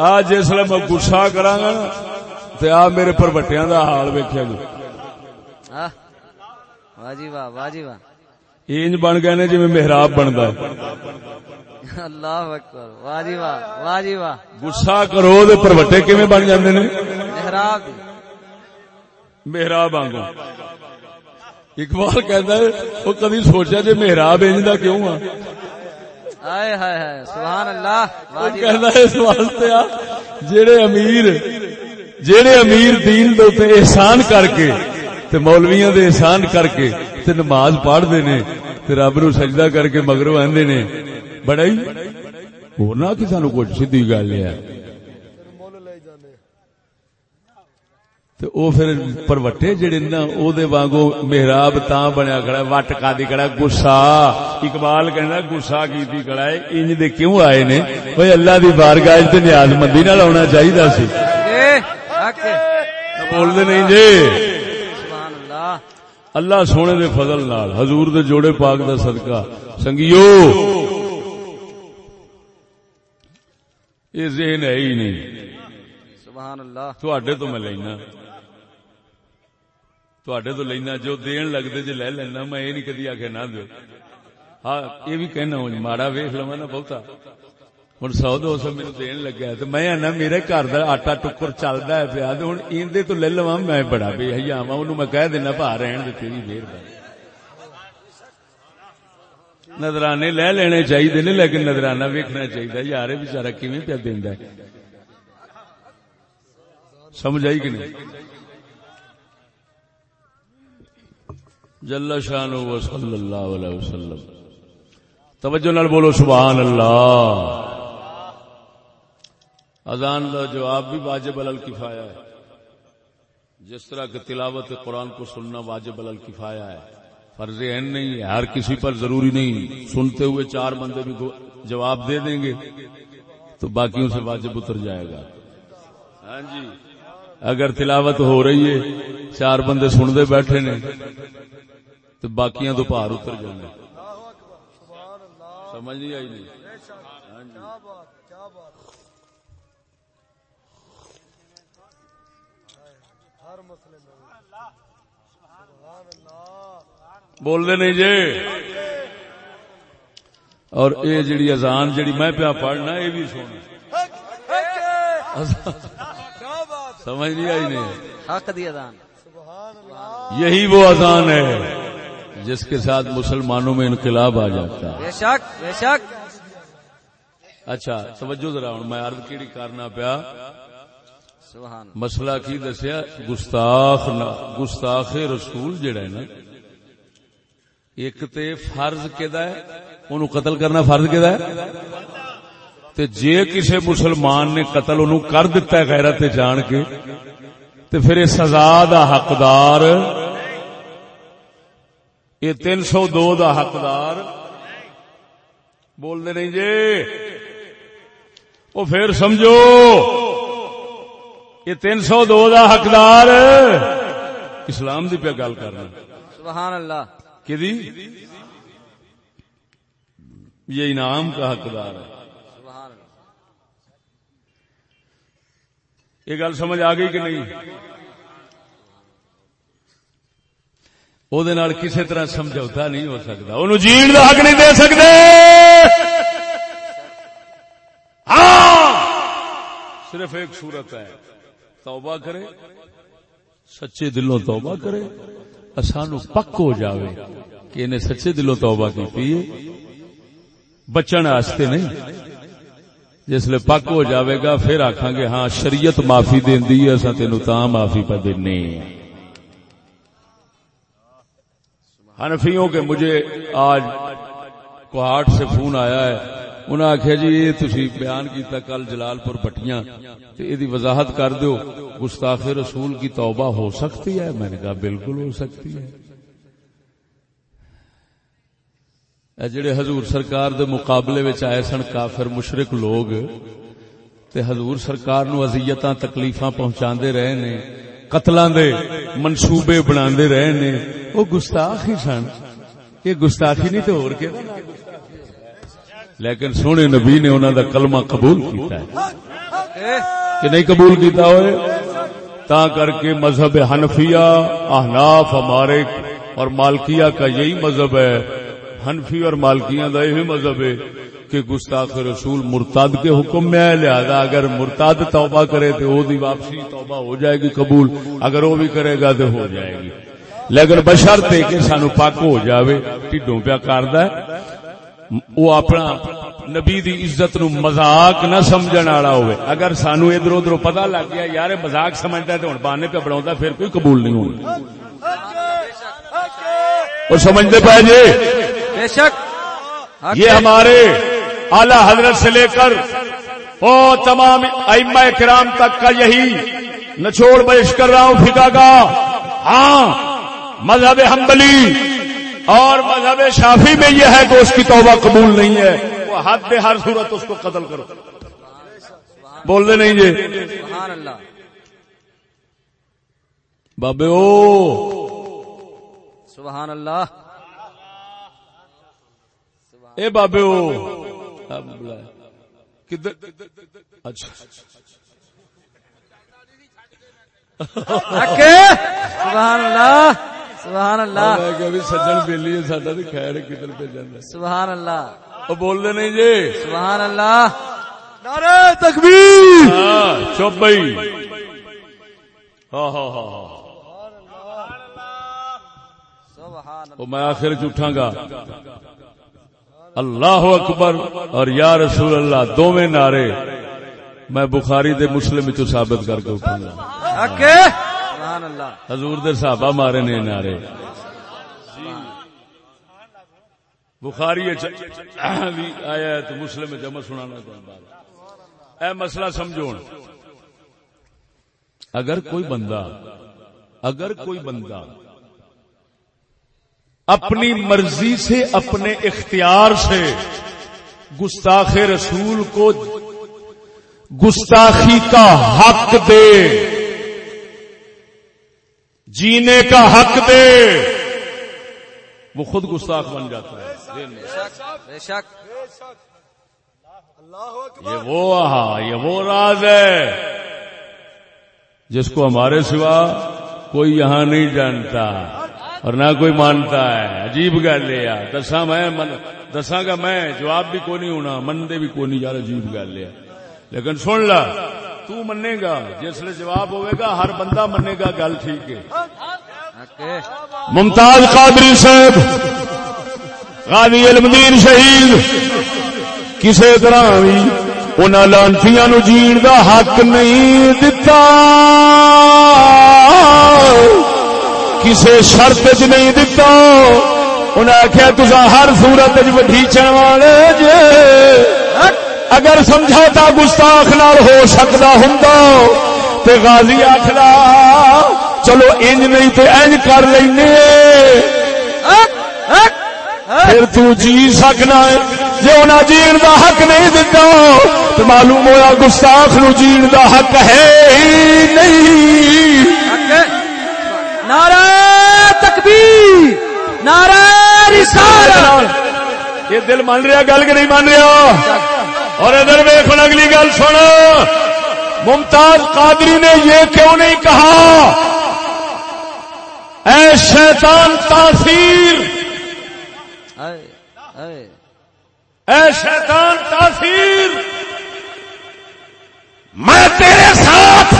آج جسل میں گسا کرا گا نا تو آ میرے پروٹیا دا حال ویکیا جی۔ واہ جی واہ واہ جی واہ۔ انج بن گئے نے جی محراب بنتا ہے۔ اللہ اکبر۔ واہ جی واہ واہ جی واہ۔ کرو تو پروٹے کیویں بن جاندے نے؟ محراب۔ محراب آنگو۔ اقبال کہتا ہے وہ کدی سوچا جی محراب انج دا کیوں آ؟ ہائے ہائے ہائے سبحان اللہ۔ واہ وہ واہ کہتا ہے اس واسطے آ جڑے امیر جڑے امیر دین دے احسان کر کے تے مولویاں دے احسان کر کے تے نماز پڑھ دے نے تے رب نو سجدہ کر کے مگروں آندے نے۔ بڑا ہی ہونا کہ سانو کچھ سیدھی گل ہے۔ تے او پھر پروٹے جڑے نا او دے وانگو محراب تاں بنیا کھڑا وٹ کا دی کھڑا گسا۔ اقبال کہندا گسا کیتی کھڑا ہے۔ انج دے کیوں آئے نے؟ اوے اللہ دی بارگاہ تے نیاز مندی نال آਉਣਾ چاہیدا سی۔ بول دے نہیں جی۔ اللہ سونے دے فضل نال حضور دے جوڑے پاک دا صدقہ۔ سنگیو یہ ذہن ہے ہی نہیں۔ سبحان اللہ تواڈے تو میں لینا۔ تواڈے تو لینا۔ جو دین لگدے جے لے لینا میں یہ نہیں کدی آکھے نہ دیو۔ ہاں یہ بھی کہنا ہوں ماڑا ویکھ لواں نا بہتا۔ ہن سو دو سو میرے دین لگا ہے تے میں آنا میرے گھر دا آٹا ٹکر چلدا ہے پیا تے ہن ایندے تو لے لواں میں بڑا بے حیا واں اونوں میں کہہ دینا بھا رہن دے تیری مہربانی نظرانے لے لینے چاہیے نے لیکن نظرانہ ویکھنا چاہیے یار یہ بچارا کیویں پیا دیندا ہے سمجھ آئی کہ نہیں جل شان و صلی اللہ علیہ وسلم توجہ نال بولو سبحان اللہ اذان کا جواب بھی واجب الل کفایا ہے۔ جس طرح کہ تلاوت قرآن کو سننا واجب الل کفایا ہے۔ فرض عین نہیں ہے ہر کسی پر ضروری نہیں۔ سنتے ہوئے چار بندے بھی جواب دے دیں گے تو باقیوں سے واجب اتر جائے گا۔ ہاں جی۔ اگر تلاوت ہو رہی ہے چار بندے سنتے بیٹھے نے تو باقیاں تو پار اتر جانے سمجھ نہیں آئی نہیں؟ بول دے نہیں جی۔ اور یہ جڑی اذان جڑی میں پیا پڑھنا یہ بھی سونا۔ سمجھ نہیں آئی نہیں۔ حق دی اذان۔ یہی وہ اذان ہے جس کے ساتھ مسلمانوں میں انقلاب آ جاتا۔ ہے بے شک بے شک۔ اچھا توجہ ذرا ہوں میں عرض کیڑی کرنا پیا۔ مسئلہ کی دسیا گستاخ گستاخ رسول جڑا ہے نا ایک تے فرض کدا ہے انہوں قتل کرنا فرض کہدا ہے؟ تے جے کسے مسلمان نے قتل انہوں کر دیتا ہے غیرت جان کے، تے پھر اس سزا دا حقدار، یہ تین سو دو دا حقدار۔ بول دے نہیں جی؟ وہ پھر سمجھو، یہ تین سو دو دا حقدار۔ اسلام دی پہ گل کرنا۔ سبحان اللہ۔ کہ دی یہ انعام کا حقدار ہے۔ یہ گل سمجھ آ گئی کہ نہیں؟ وہ کسی طرح سمجھوتا نہیں ہو سکتا۔ انہوں جین کا حق نہیں دے سکتے۔ ہاں! صرف ایک صورت ہے۔ توبہ کرے، سچے دلوں توبہ کرے۔ سانو پک ہو جاوے کہ انہیں سچے دلوں توبہ کی پیے بچن واسطے نہیں۔ جس لیے پک ہو جاوے گا، پھر آکھاں گے ہاں شریعت معافی دین دی ہے تینو تا معافی پہ دینے حنفیوں کے مجھے آج کوہاٹ سے فون آیا ہے۔ انہاں آخیا جی یہ تسی بیان کیتا کل جلال پور بٹیاں تو یہ وضاحت کر دو گستاخ رسول کی توبہ ہو سکتی ہے؟ میں نے کہا بالکل ہو سکتی ہے۔ اے جڑے حضور سرکار دے مقابلے وچ آئے سن کافر مشرک لوگ، تے حضور سرکار نو اذیتاں، تکلیفاں پہنچاندے رہے نے، قتلاں دے منصوبے بناندے رہے نے او گستاخ ہی سن۔ یہ گستاخی نہیں تے اور کے لیکن سونے نبی نے انہاں دا کلمہ قبول کیتا ہے۔ کہ نہیں قبول کیتا ہوئے؟ تا کر کے مذہب حنفیہ، احناف ہمارے اور مالکیہ کا یہی مذہب ہے۔ حنفی اور مالکیاں دا یہی مذہب ہے کہ گستاخ رسول مرتاد کے حکم میں ہے۔ لہذا اگر مرتاد توبہ کرے تو وہ دی واپسی توبہ ہو جائے گی، قبول۔ اگر وہ بھی کرے گا تو ہو جائے گی۔ لیکن بشر تے کہ سانو پاک ہو جاوے، ٹھڈوں پیا کردا ہے۔ وہ اپنا نبی دی عزت نو مذاق نہ سمجھن والا ہوئے۔ اگر سانو ادھر ادھر پتہ لگ گیا یار مذاق سمجھتا ہے تو ہن بانے پہ بناوندا پھر کوئی قبول نہیں ہونا۔ اور سمجھتے پائے جی؟ بے شک۔ یہ۔ ہمارے اعلی حضرت سے لے کر وہ تمام ائمہ کرام تک کا یہی نچوڑ پیش کر رہا ہوں فقہ کا۔ ہاں مذہب حنبلی۔ اور مذہب شافی میں یہ ہے کہ اس کی توبہ قبول نہیں ہے۔ وہ حد بے ہر صورت اس کو قتل کرو۔ بول دے نہیں جی۔ سبحان اللہ بابے او۔ سبحان اللہ اے بابے او۔ کدھر؟ اچھا۔ سبحان اللہ سبحان اللہ. میں کہ ابھی سجن بیلی ہے ساڈا تے خیر کدھر پہ جانا سبحان اللہ. او بول دے نہیں جی؟ سبحان اللہ. نعرہ تکبیر! ہاں. چپ بھائی. ہاں ہاں ہاں ہاں. سبحان وہ میں آخر اٹھاں گا. اللہ اکبر اور یا رسول اللہ دونوں نعرے میں بخاری دے مسلم چ ثابت کر کے اٹھاں گا۔ حضور دے صحابہ مارے نے نعرے۔ بخاری بھی آیا ہے تو مسلم میں جمع سنانا چاہتا اے مسئلہ سمجھو اگر کوئی بندہ، اگر کوئی بندہ اپنی مرضی سے اپنے اختیار سے گستاخ رسول کو گستاخی کا حق دے جینے کا حق دے۔ وہ خود گستاخ بن جاتا ہے۔ یہ وہ ہاں یہ وہ راز ہے۔ جس کو ہمارے سوا کوئی یہاں نہیں جانتا اور نہ کوئی مانتا ہے۔ عجیب گل ہے یار۔ دسا میں دسا گا میں جواب بھی کوئی نہیں ہونا منتے بھی کوئی نہیں یار عجیب گل ہے۔ لیکن سن لا تو منے گا جس لیے جواب ہوئے گا ہر بندہ منے گا گل ٹھیک ہے۔ ممتاز قادری صاحب غازی علمدین شہید کسی طرح بھی ان لانتیاں نو جین دا حق نہیں دتا۔ کسے شرط چ نہیں دتا۔ انہیں آخیا تسا ہر سورت وڈیچن والے جے۔ اگر سمجھوتا گستاخ نال ہو سکتا ہوں تے غازی آخر چلو انج نہیں تے انج کر لینے۔ پھر تو جی سکنا ہے۔ جی انہیں جین دا حق نہیں دیتا تو معلوم ہوا گستاخ نو جین دا حق ہے ہی نہیں۔ نعرہ تکبیر نعرہ رسالت۔ یہ دل مان رہا گل کہ نہیں مان رہا؟ اور ادھر ویخ اگلی گل سن ممتاز قادری نے یہ کیوں نہیں کہا؟ اے شیطان تاثیر۔ اے شیطان تاثیر۔ میں تیرے ساتھ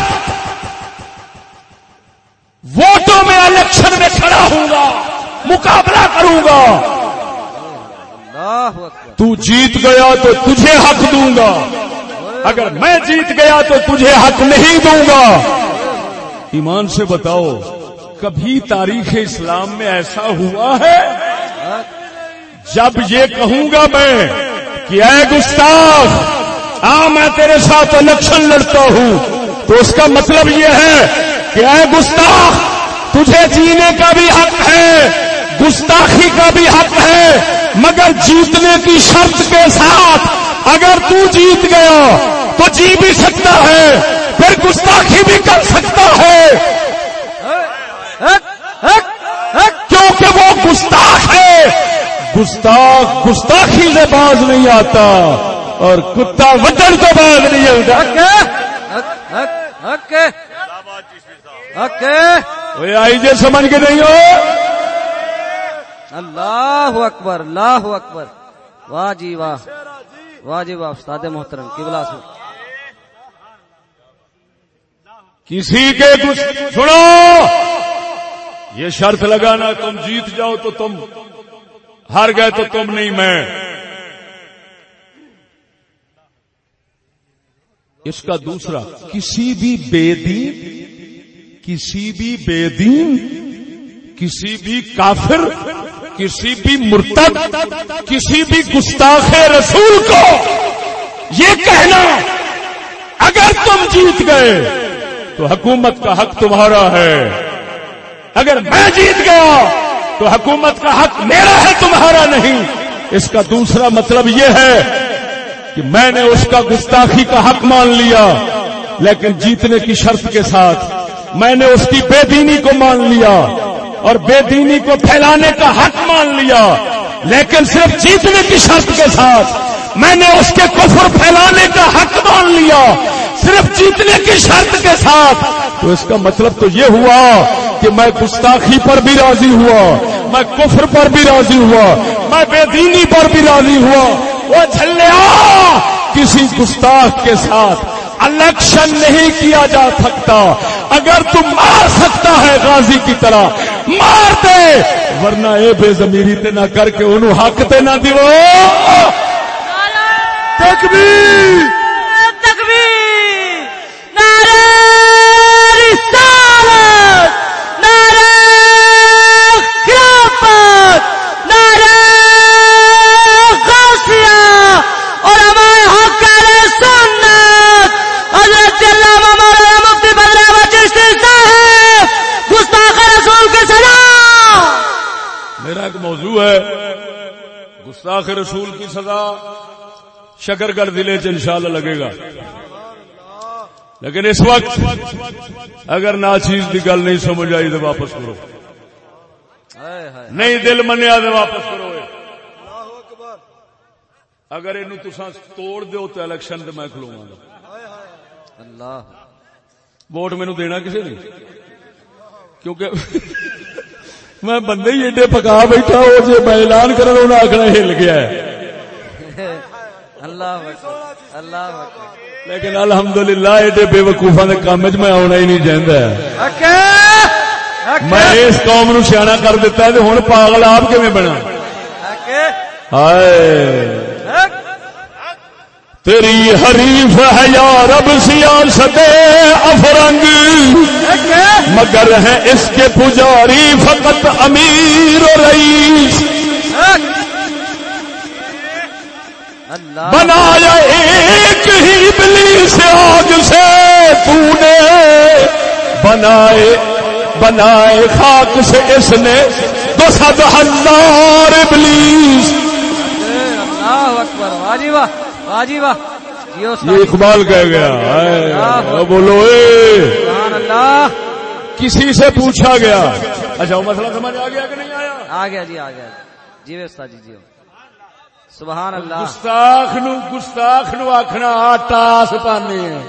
ووٹوں میں الیکشن میں کھڑا ہوں گا، مقابلہ کروں گا۔ تو جیت گیا تو تجھے حق دوں گا۔ اگر میں جیت گیا تو تجھے حق نہیں دوں گا۔ ایمان سے بتاؤ، کبھی تاریخ اسلام میں ایسا ہوا ہے؟ جب یہ کہوں گا میں کہ اے گستاخ، آ، میں تیرے ساتھ الیکشن لڑتا ہوں۔ تو اس کا مطلب یہ ہے کہ اے گستاخ، تجھے جینے کا بھی حق ہے۔ گستاخی کا بھی حق ہے مگر جیتنے کی شرط کے ساتھ اگر تو جیت گیا تو جی بھی سکتا ہے پھر گستاخی بھی کر سکتا ہے۔ کیونکہ وہ گستاخ ہے۔ گستاخ گستاخی سے باز نہیں آتا اور کتا وطن تو باز نہیں آتا۔ آئی جے سمجھ کے نہیں ہو؟ اللہ اکبر اللہ اکبر۔ واہ جی واہ۔ واہ جی واہ، استاد محترم، کی بلا سن کسی کے کچھ سنو۔ یہ شرط لگانا تم جیت جاؤ تو تم ہار گئے تو تم نہیں میں۔ اس کا دوسرا، کسی بھی بے دین، کسی بھی بے دین، کسی بھی کافر کسی بھی مرتب کسی بھی گستاخ رسول کو یہ کہنا، اگر تم جیت گئے، تو حکومت کا حق تمہارا ہے۔ اگر میں جیت گیا، تو حکومت کا حق میرا ہے، تمہارا نہیں۔ اس کا دوسرا مطلب یہ ہے کہ میں نے اس کا گستاخی کا حق مان لیا، لیکن جیتنے کی شرط کے ساتھ میں نے اس کی بے دینی کو مان لیا۔ اور بے دینی کو پھیلانے کا حق مان لیا۔ لیکن صرف جیتنے کی شرط کے ساتھ میں نے اس کے کفر پھیلانے کا حق مان لیا۔ صرف جیتنے کی شرط کے ساتھ۔ تو اس کا مطلب تو یہ ہوا کہ میں گستاخی پر بھی راضی ہوا، میں کفر پر بھی راضی ہوا، میں بے دینی پر بھی راضی ہوا۔ وہ جھلیا کسی گستاخ کے ساتھ الیکشن نہیں کیا جا سکتا۔ اگر تم مار سکتا ہے غازی کی طرح مار دے ورنہ اے بے زمیری تے نہ کر کے انہوں حق تے نہ دیو! تکبیر تکبیر! موضوع ہے گستاخ رسول کی سزا۔ شکر گڑھ ضلع چ انشاءاللہ لگے گا۔ لیکن اس وقت اگر ناچیز کی گل نہیں سمجھ آئی تو واپس کرو۔ نہیں دل منیا تو واپس کرو۔ اگر یہ تسا توڑ دو تو الیکشن تو میں کھلوا گا۔ اللہ۔ ووٹ مینو دینا کسی نے؟ کیونکہ میں بندے ہی ایڈے پکا بیٹھا ہو جی میں اعلان کرنا انہیں آخنا ہل گیا ہے۔ اللہ اللہ لیکن الحمدللہ ایڈے بے وقوفا کے کام چ میں آنا ہی نہیں چاہتا میں اس قوم نو سیاح کر دیتا ہے ہوں پاگل آپ کیون بنا ہائے۔ تیری حریف ہے یا رب سیاست افرنگ۔ مگر ہے اس کے پجاری فقط امیر و رئیس۔ بنایا ایک ہی بلی سے آگ سے تو نے بنائے بنائے خاک سے اس نے دو سد ہزار ابلیس۔ اللہ اکبر واجی واہ۔ جی واہ جیو یہ اقبال کہہ گیا۔ بولو اے۔ سبحان اللہ۔ کسی سے پوچھا گیا۔ اچھا وہ مسئلہ سمجھ آ گیا کہ نہیں آیا؟ آ گیا جی آ گیا جیو استاد جی جیو۔ سبحان اللہ۔ گستاخ نو گستاخ نو آخنا آ ٹاس پانے۔ ہیں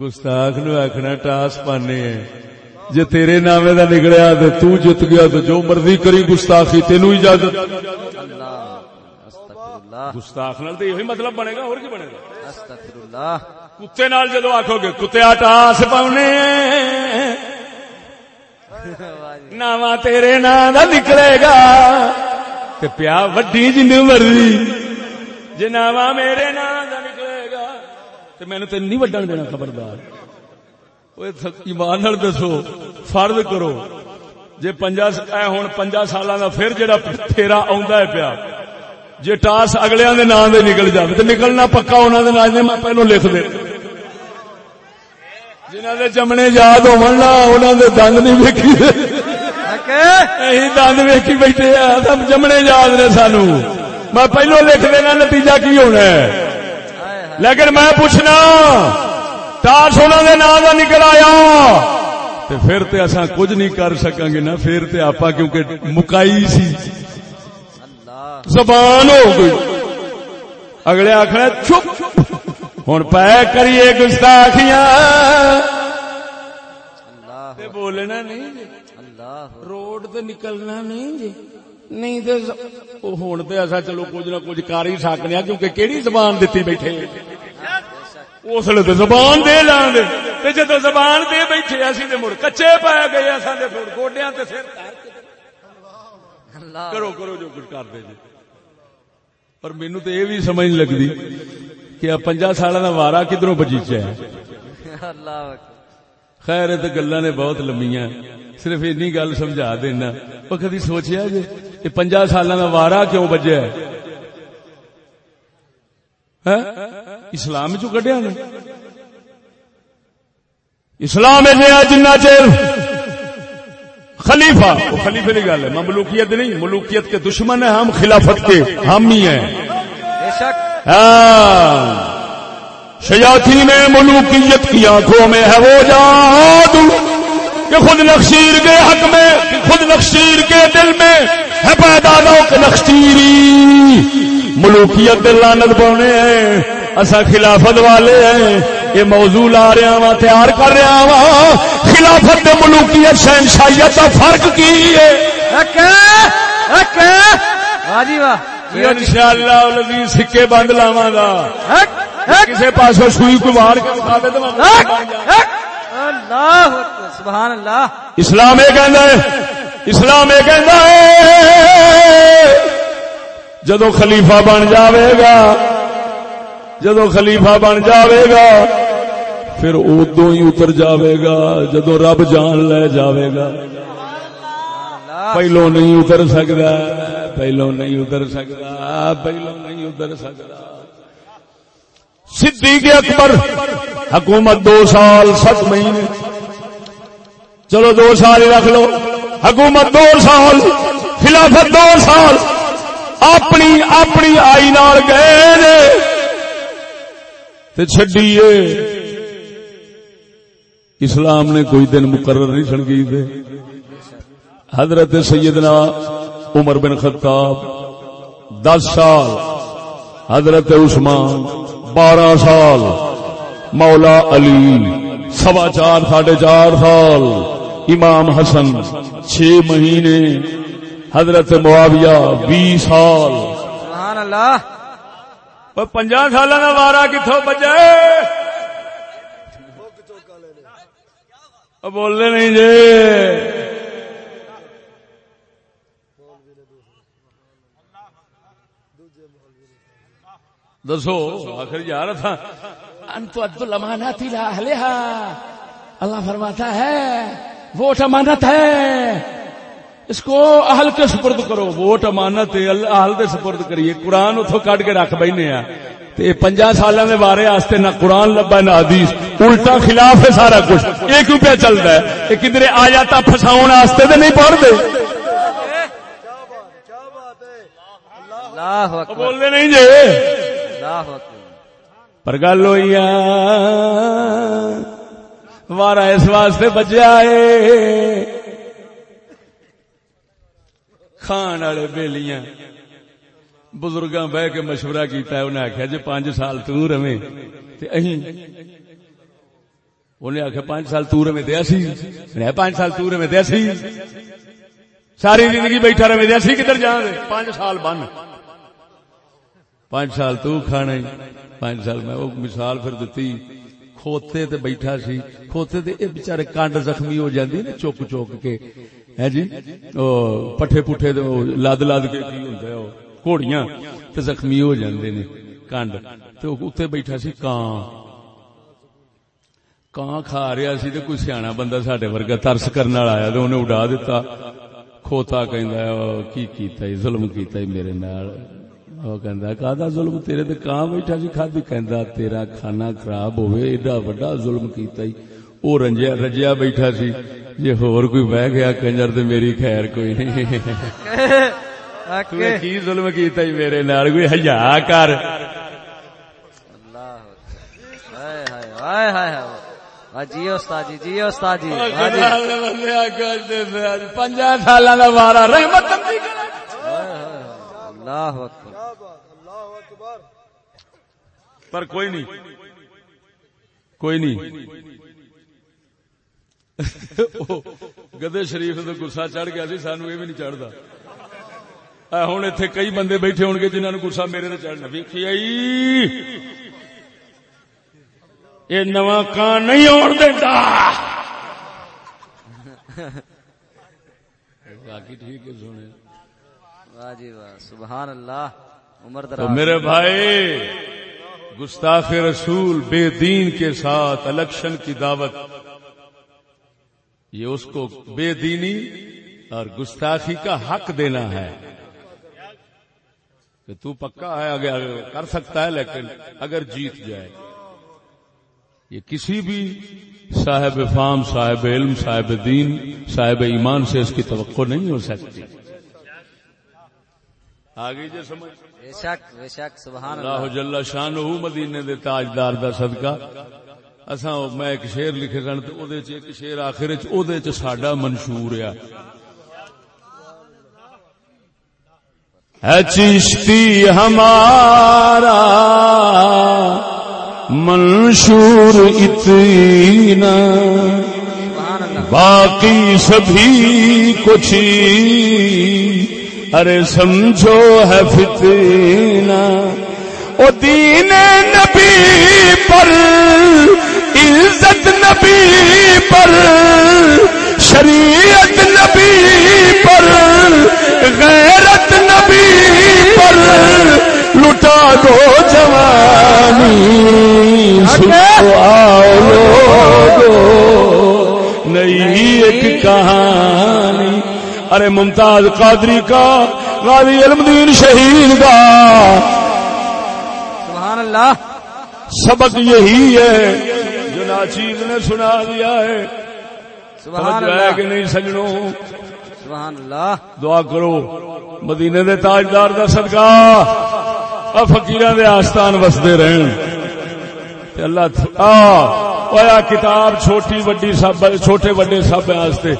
گستاخ نو آخنا ٹاس پانے۔ ہیں جے تیرے نامے دا نکلیا تو تو جت گیا تو جو مرضی کری گستاخی تینو اجازت۔ اللہ۔ اللہ گستاخ نال تو یہی مطلب بنے گا اور کی بنے گا؟ استغفر اللہ کتے نال جدو آخو گے کتیا ٹاس پاؤنے ناوا تیرے نام دا نکلے گا تے پیا وڈی جن مرضی جے ناوا میرے نام دا نکلے گا۔ تے مینو تین نہیں وڈن دینا خبردار۔ اوے ایمان نال دسو فرض کرو جے پنجا اے ہن پنجا سالاں دا پھر جڑا پھیرا آوندا ہے پیا جے ٹاس اگلیاں دے نام دے نکل جاوے تے نکلنا پکا انہاں دے نام دے میں پہلو لکھ دے۔ جنہاں دے جمنے یاد ہون نا انہاں دے دند نہیں ویکھی۔ دے اہی دند ویکھی بیٹھے آ سب جمنے یاد نے سانو۔ میں پہلو لکھ دینا نتیجہ کی ہونا ہے؟ لیکن میں پوچھنا ٹاس انہوں نے نام کا نکل آیا۔ تے پھر تے اساں کچھ نہیں کر سکاں گے نا پھر تے آپا کیونکہ مکائی سی۔ زبان ہو گئی۔ اگلے آخر چپ ہوں پہ کریے گستاخیاں۔ بولنا نہیں جی۔ اللہ روڈ تے نکلنا نہیں جی۔ نہیں تے ہوں تے ایسا چلو کچھ نہ کچھ کر ہی سکنے کیونکہ کیڑی زبان دیتی بیٹھے۔ اس لیے تو زبان دے لان دے۔ تے زبان دے بیٹھے اسی تے مڑ کچے پا گئے اصا دے پھر گوڈیاں تے سر اللہ کرو کرو جو کچھ کر دے جی۔ پر مینو تو یہ بھی سمجھ نہیں لگتی کہ آ پنجا سال کا وارا کدھروں بجیچا ہے اللہ خیر تو گلا نے بہت لمیاں صرف اینی گل سمجھا دینا وہ کدی سوچیا جی یہ پنجا سال کا وارا کیوں بجیا ہے؟ اسلام چو کڈیا نے اسلام جنہ چیر خلیفہ. وہ خلیفے کی گل ہے مملوکیت نہیں ملوکیت کے دشمن ہیں ہم خلافت کے حامی ہیں۔ بے شک۔ ہاں۔ شیاتی میں ملوکیت کی آنکھوں میں ہے وہ جادو کہ خود نقشیر کے حق میں کہ خود نقشیر کے دل میں ہے پیدا کے نقشیری ملوکیت دل لانت پونے ہیں اصا خلافت والے ہیں۔ یہ موضوع لا رہا وا تیار کر رہا وا خلافت ملوکیت شہنشاہیت کا فرق کی ہے؟ جیو جی انشاءاللہ الذی سکے بند لاواں گا۔ کسی پاسوں سوئی کے اللہ سبحان اللہ۔ اسلام یہ ہے اسلام یہ ہے جدو خلیفہ بن جاوے گا جدو خلیفہ بن جاوے گا پھر ادو ہی اتر جاوے گا جدو رب جان لے جاوے گا پہلو نہیں اتر سکتا پہلو نہیں اتر سکتا پہلو نہیں اتر سکتا صدیق اکبر، حکومت دو سال، سات مہینے۔ چلو دو سال ہی رکھ لو۔ حکومت دو سال، خلافت دو سال۔ اپنی اپنی آئی نال گئے نے۔ تے چھڈیے اسلام نے کوئی دن مقرر نہیں سنگی دے۔ حضرت سیدنا عمر بن خطاب دس سال۔ حضرت عثمان بارہ سال۔ مولا علی سوا چار ساڑھے چار سال۔ امام حسن چھ مہینے۔ حضرت معاویہ بیس سال۔ سبحان اللہ۔ پنجا سال کا وارا کتوں بجے بولنے نہیں جی دسو، آخر یار تھا۔ انتو ادو الامانات اللہ فرماتا ہے، ووٹ امانت ہے۔ اس کو اہل کے سپرد کرو۔ ووٹ امانت ہے اللہ اہل دے سپرد کریے۔ قرآن اتوں کٹ کے رکھ بینے تے پنجا دے بارے واسطے نہ قرآن لبا نہ حدیث الٹا خلاف ہے سارا کچھ۔ یہ کیوں پہ چلتا ہے؟ یہ کدھر آ جاتا فساؤ واسطے تے نہیں پڑھتے اللہ اکبر۔ بولتے نہیں جی پر گل ہوئی وارا اس واسطے بچیا ہے۔ کھان والے بیلیاں۔ بزرگاں بہ کے مشورہ کیتا ہے، انہیں آخیا جی پانچ سال تو رہے، تے اہیں انہیں آخیا پانچ سال تو رہے تے اسی انہیں پانچ سال تو رہے تے اسی ساری زندگی بیٹھا رہے تے اسی کدھر جان دے؟ پانچ سال بن۔ پانچ سال تو کھانا پانچ سال میں وہ مثال پھر دیتی کھوتے تے بیٹھا سی، کھوتے تے اے بیچارے کانڈ زخمی ہو جاندی نا چوک چوک کے۔ ہے جی؟ او پٹھے پٹھے تے او لاد لاد کے کی ہوندا ہے او گھوڑیاں تے زخمی ہو جاندے نے کانڈ تے او اوتے بیٹھا سی کان کان کھا رہا سی تے کوئی سیاح بندہ ساڈے ورگا ترس کرنے والا آیا تے انہیں اڈا دیتا کھوتا کہندا ہے کی کیتا ای ظلم کیتا ای میرے نال وہ کہندا کادا ظلم تیرے تے کان بیٹھا سی کھادی کہندا تیرا کھانا خراب ہوئے ایڈا بڑا ظلم کیتا ای او رنجیا رجیا بیٹھا سی جے ہور کوئی بہ گیا کنجر تے میری خیر کوئی نہیں کی ظلم کیتا ای میرے نال؟ کوئی حیا کر۔ اللہ ہائے ہائے ہائے واہ جی استاد جی جی استاد جی جی۔ پنجا وارا رحمت دی اللہ اکبر۔ پر کوئی نہیں۔ کوئی نہیں۔ گدے شریف تو گسا چڑھ گیا سی سانو یہ بھی نہیں چڑھتا۔ ہوں اتنے کئی بندے بیٹھے ہون گے جنہوں نے گسا میرے تے چڑھنا۔ ویکھی آئی۔ یہ نواں کان نہیں آن دیتا باقی ٹھیک ہے سونے۔ واہ جی واہ سبحان اللہ۔ عمر دراز میرے بھائی گستاخ رسول بے دین کے ساتھ الیکشن کی دعوت۔ یہ اس کو بے دینی اور گستاخی کا حق دینا ہے۔ کہ تو پکا ہے اگر کر سکتا ہے لیکن اگر جیت جائے۔ یہ کسی بھی صاحب فام صاحب علم صاحب دین صاحب ایمان سے اس کی توقع نہیں ہو سکتی۔ آگے جو سمجھ۔ بے شک بے شک سبحان اللہ۔ جل شان مدینے دے تاجدار دا صدقہ۔ اساں میں ایک شعر لکھے سن تے اودے چ ایک شعر آخر چ اودے چ ساڈا منشور ہے ہے چشتی ہمارا۔ منشور اتنا باقی سبھی کچھ ارے سمجھو ہے فتنہ۔ او دین نبی پر، عزت نبی پر، شریعت نبی پر۔ غیرت نبی پر لٹا دو جوانی۔ لوگو۔ نئی ایک کہانی۔ ارے ممتاز قادری کا غازی علم دین شہید کا۔ سبحان اللہ۔ سبق یہی ہے جو ناچیز نے سنا دیا ہے۔ سبحان ہے کہ اللہ نہیں سجنوں؟ سبحان اللہ۔ دعا کرو۔ مدینے دے تاجدار دا صدقہ۔ آ فقیراں دے آستان وسدے رہن۔ تے اللہ تھ- آ اویا کتاب چھوٹی وڈی سب چھوٹے وڈے سب واسطے۔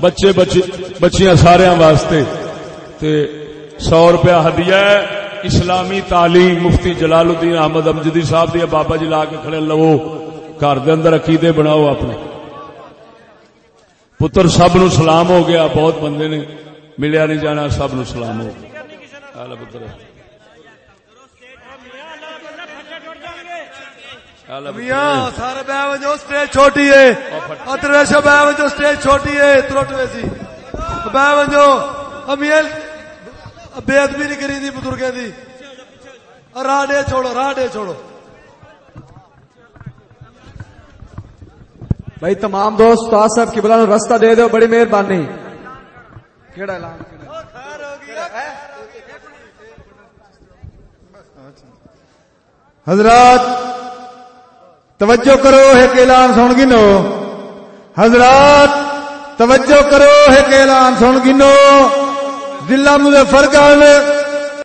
بچے بچے بچیاں سارے واسطے۔ تے سو روپیہ ہدیہ ہے۔ اسلامی تعلیم مفتی جلال الدین احمد امجدی صاحب دی بابا جی لا کے کھڑے لو۔ گھر دے اندر عقیدے بناؤ اپنے۔ پتر سب نو سلام ہو گیا، بہت بندے نے ملیا نہیں جانا، سب نو سلام ہو گیا۔ پتر۔ میاں، سارے بہ وجو سٹیج چھوٹی ہے۔ اتریشا بہ وجو سٹیج چھوٹی ہے، ترٹ ویسی بہ وجو امیل بے ادبی نہیں کری دی بزرگیں دی۔ اور راڈے چھوڑو راڈے چھوڑو۔ بھائی تمام دوست استاد صاحب قبلہ نو رستہ دے دو بڑی مہربانی۔ کیڑا اعلان حضرات، توجہ کرو، ایک اعلان سن گنو۔ حضرات، توجہ کرو، ایک اعلان سن گنو۔ ضلع مظفر گڑھ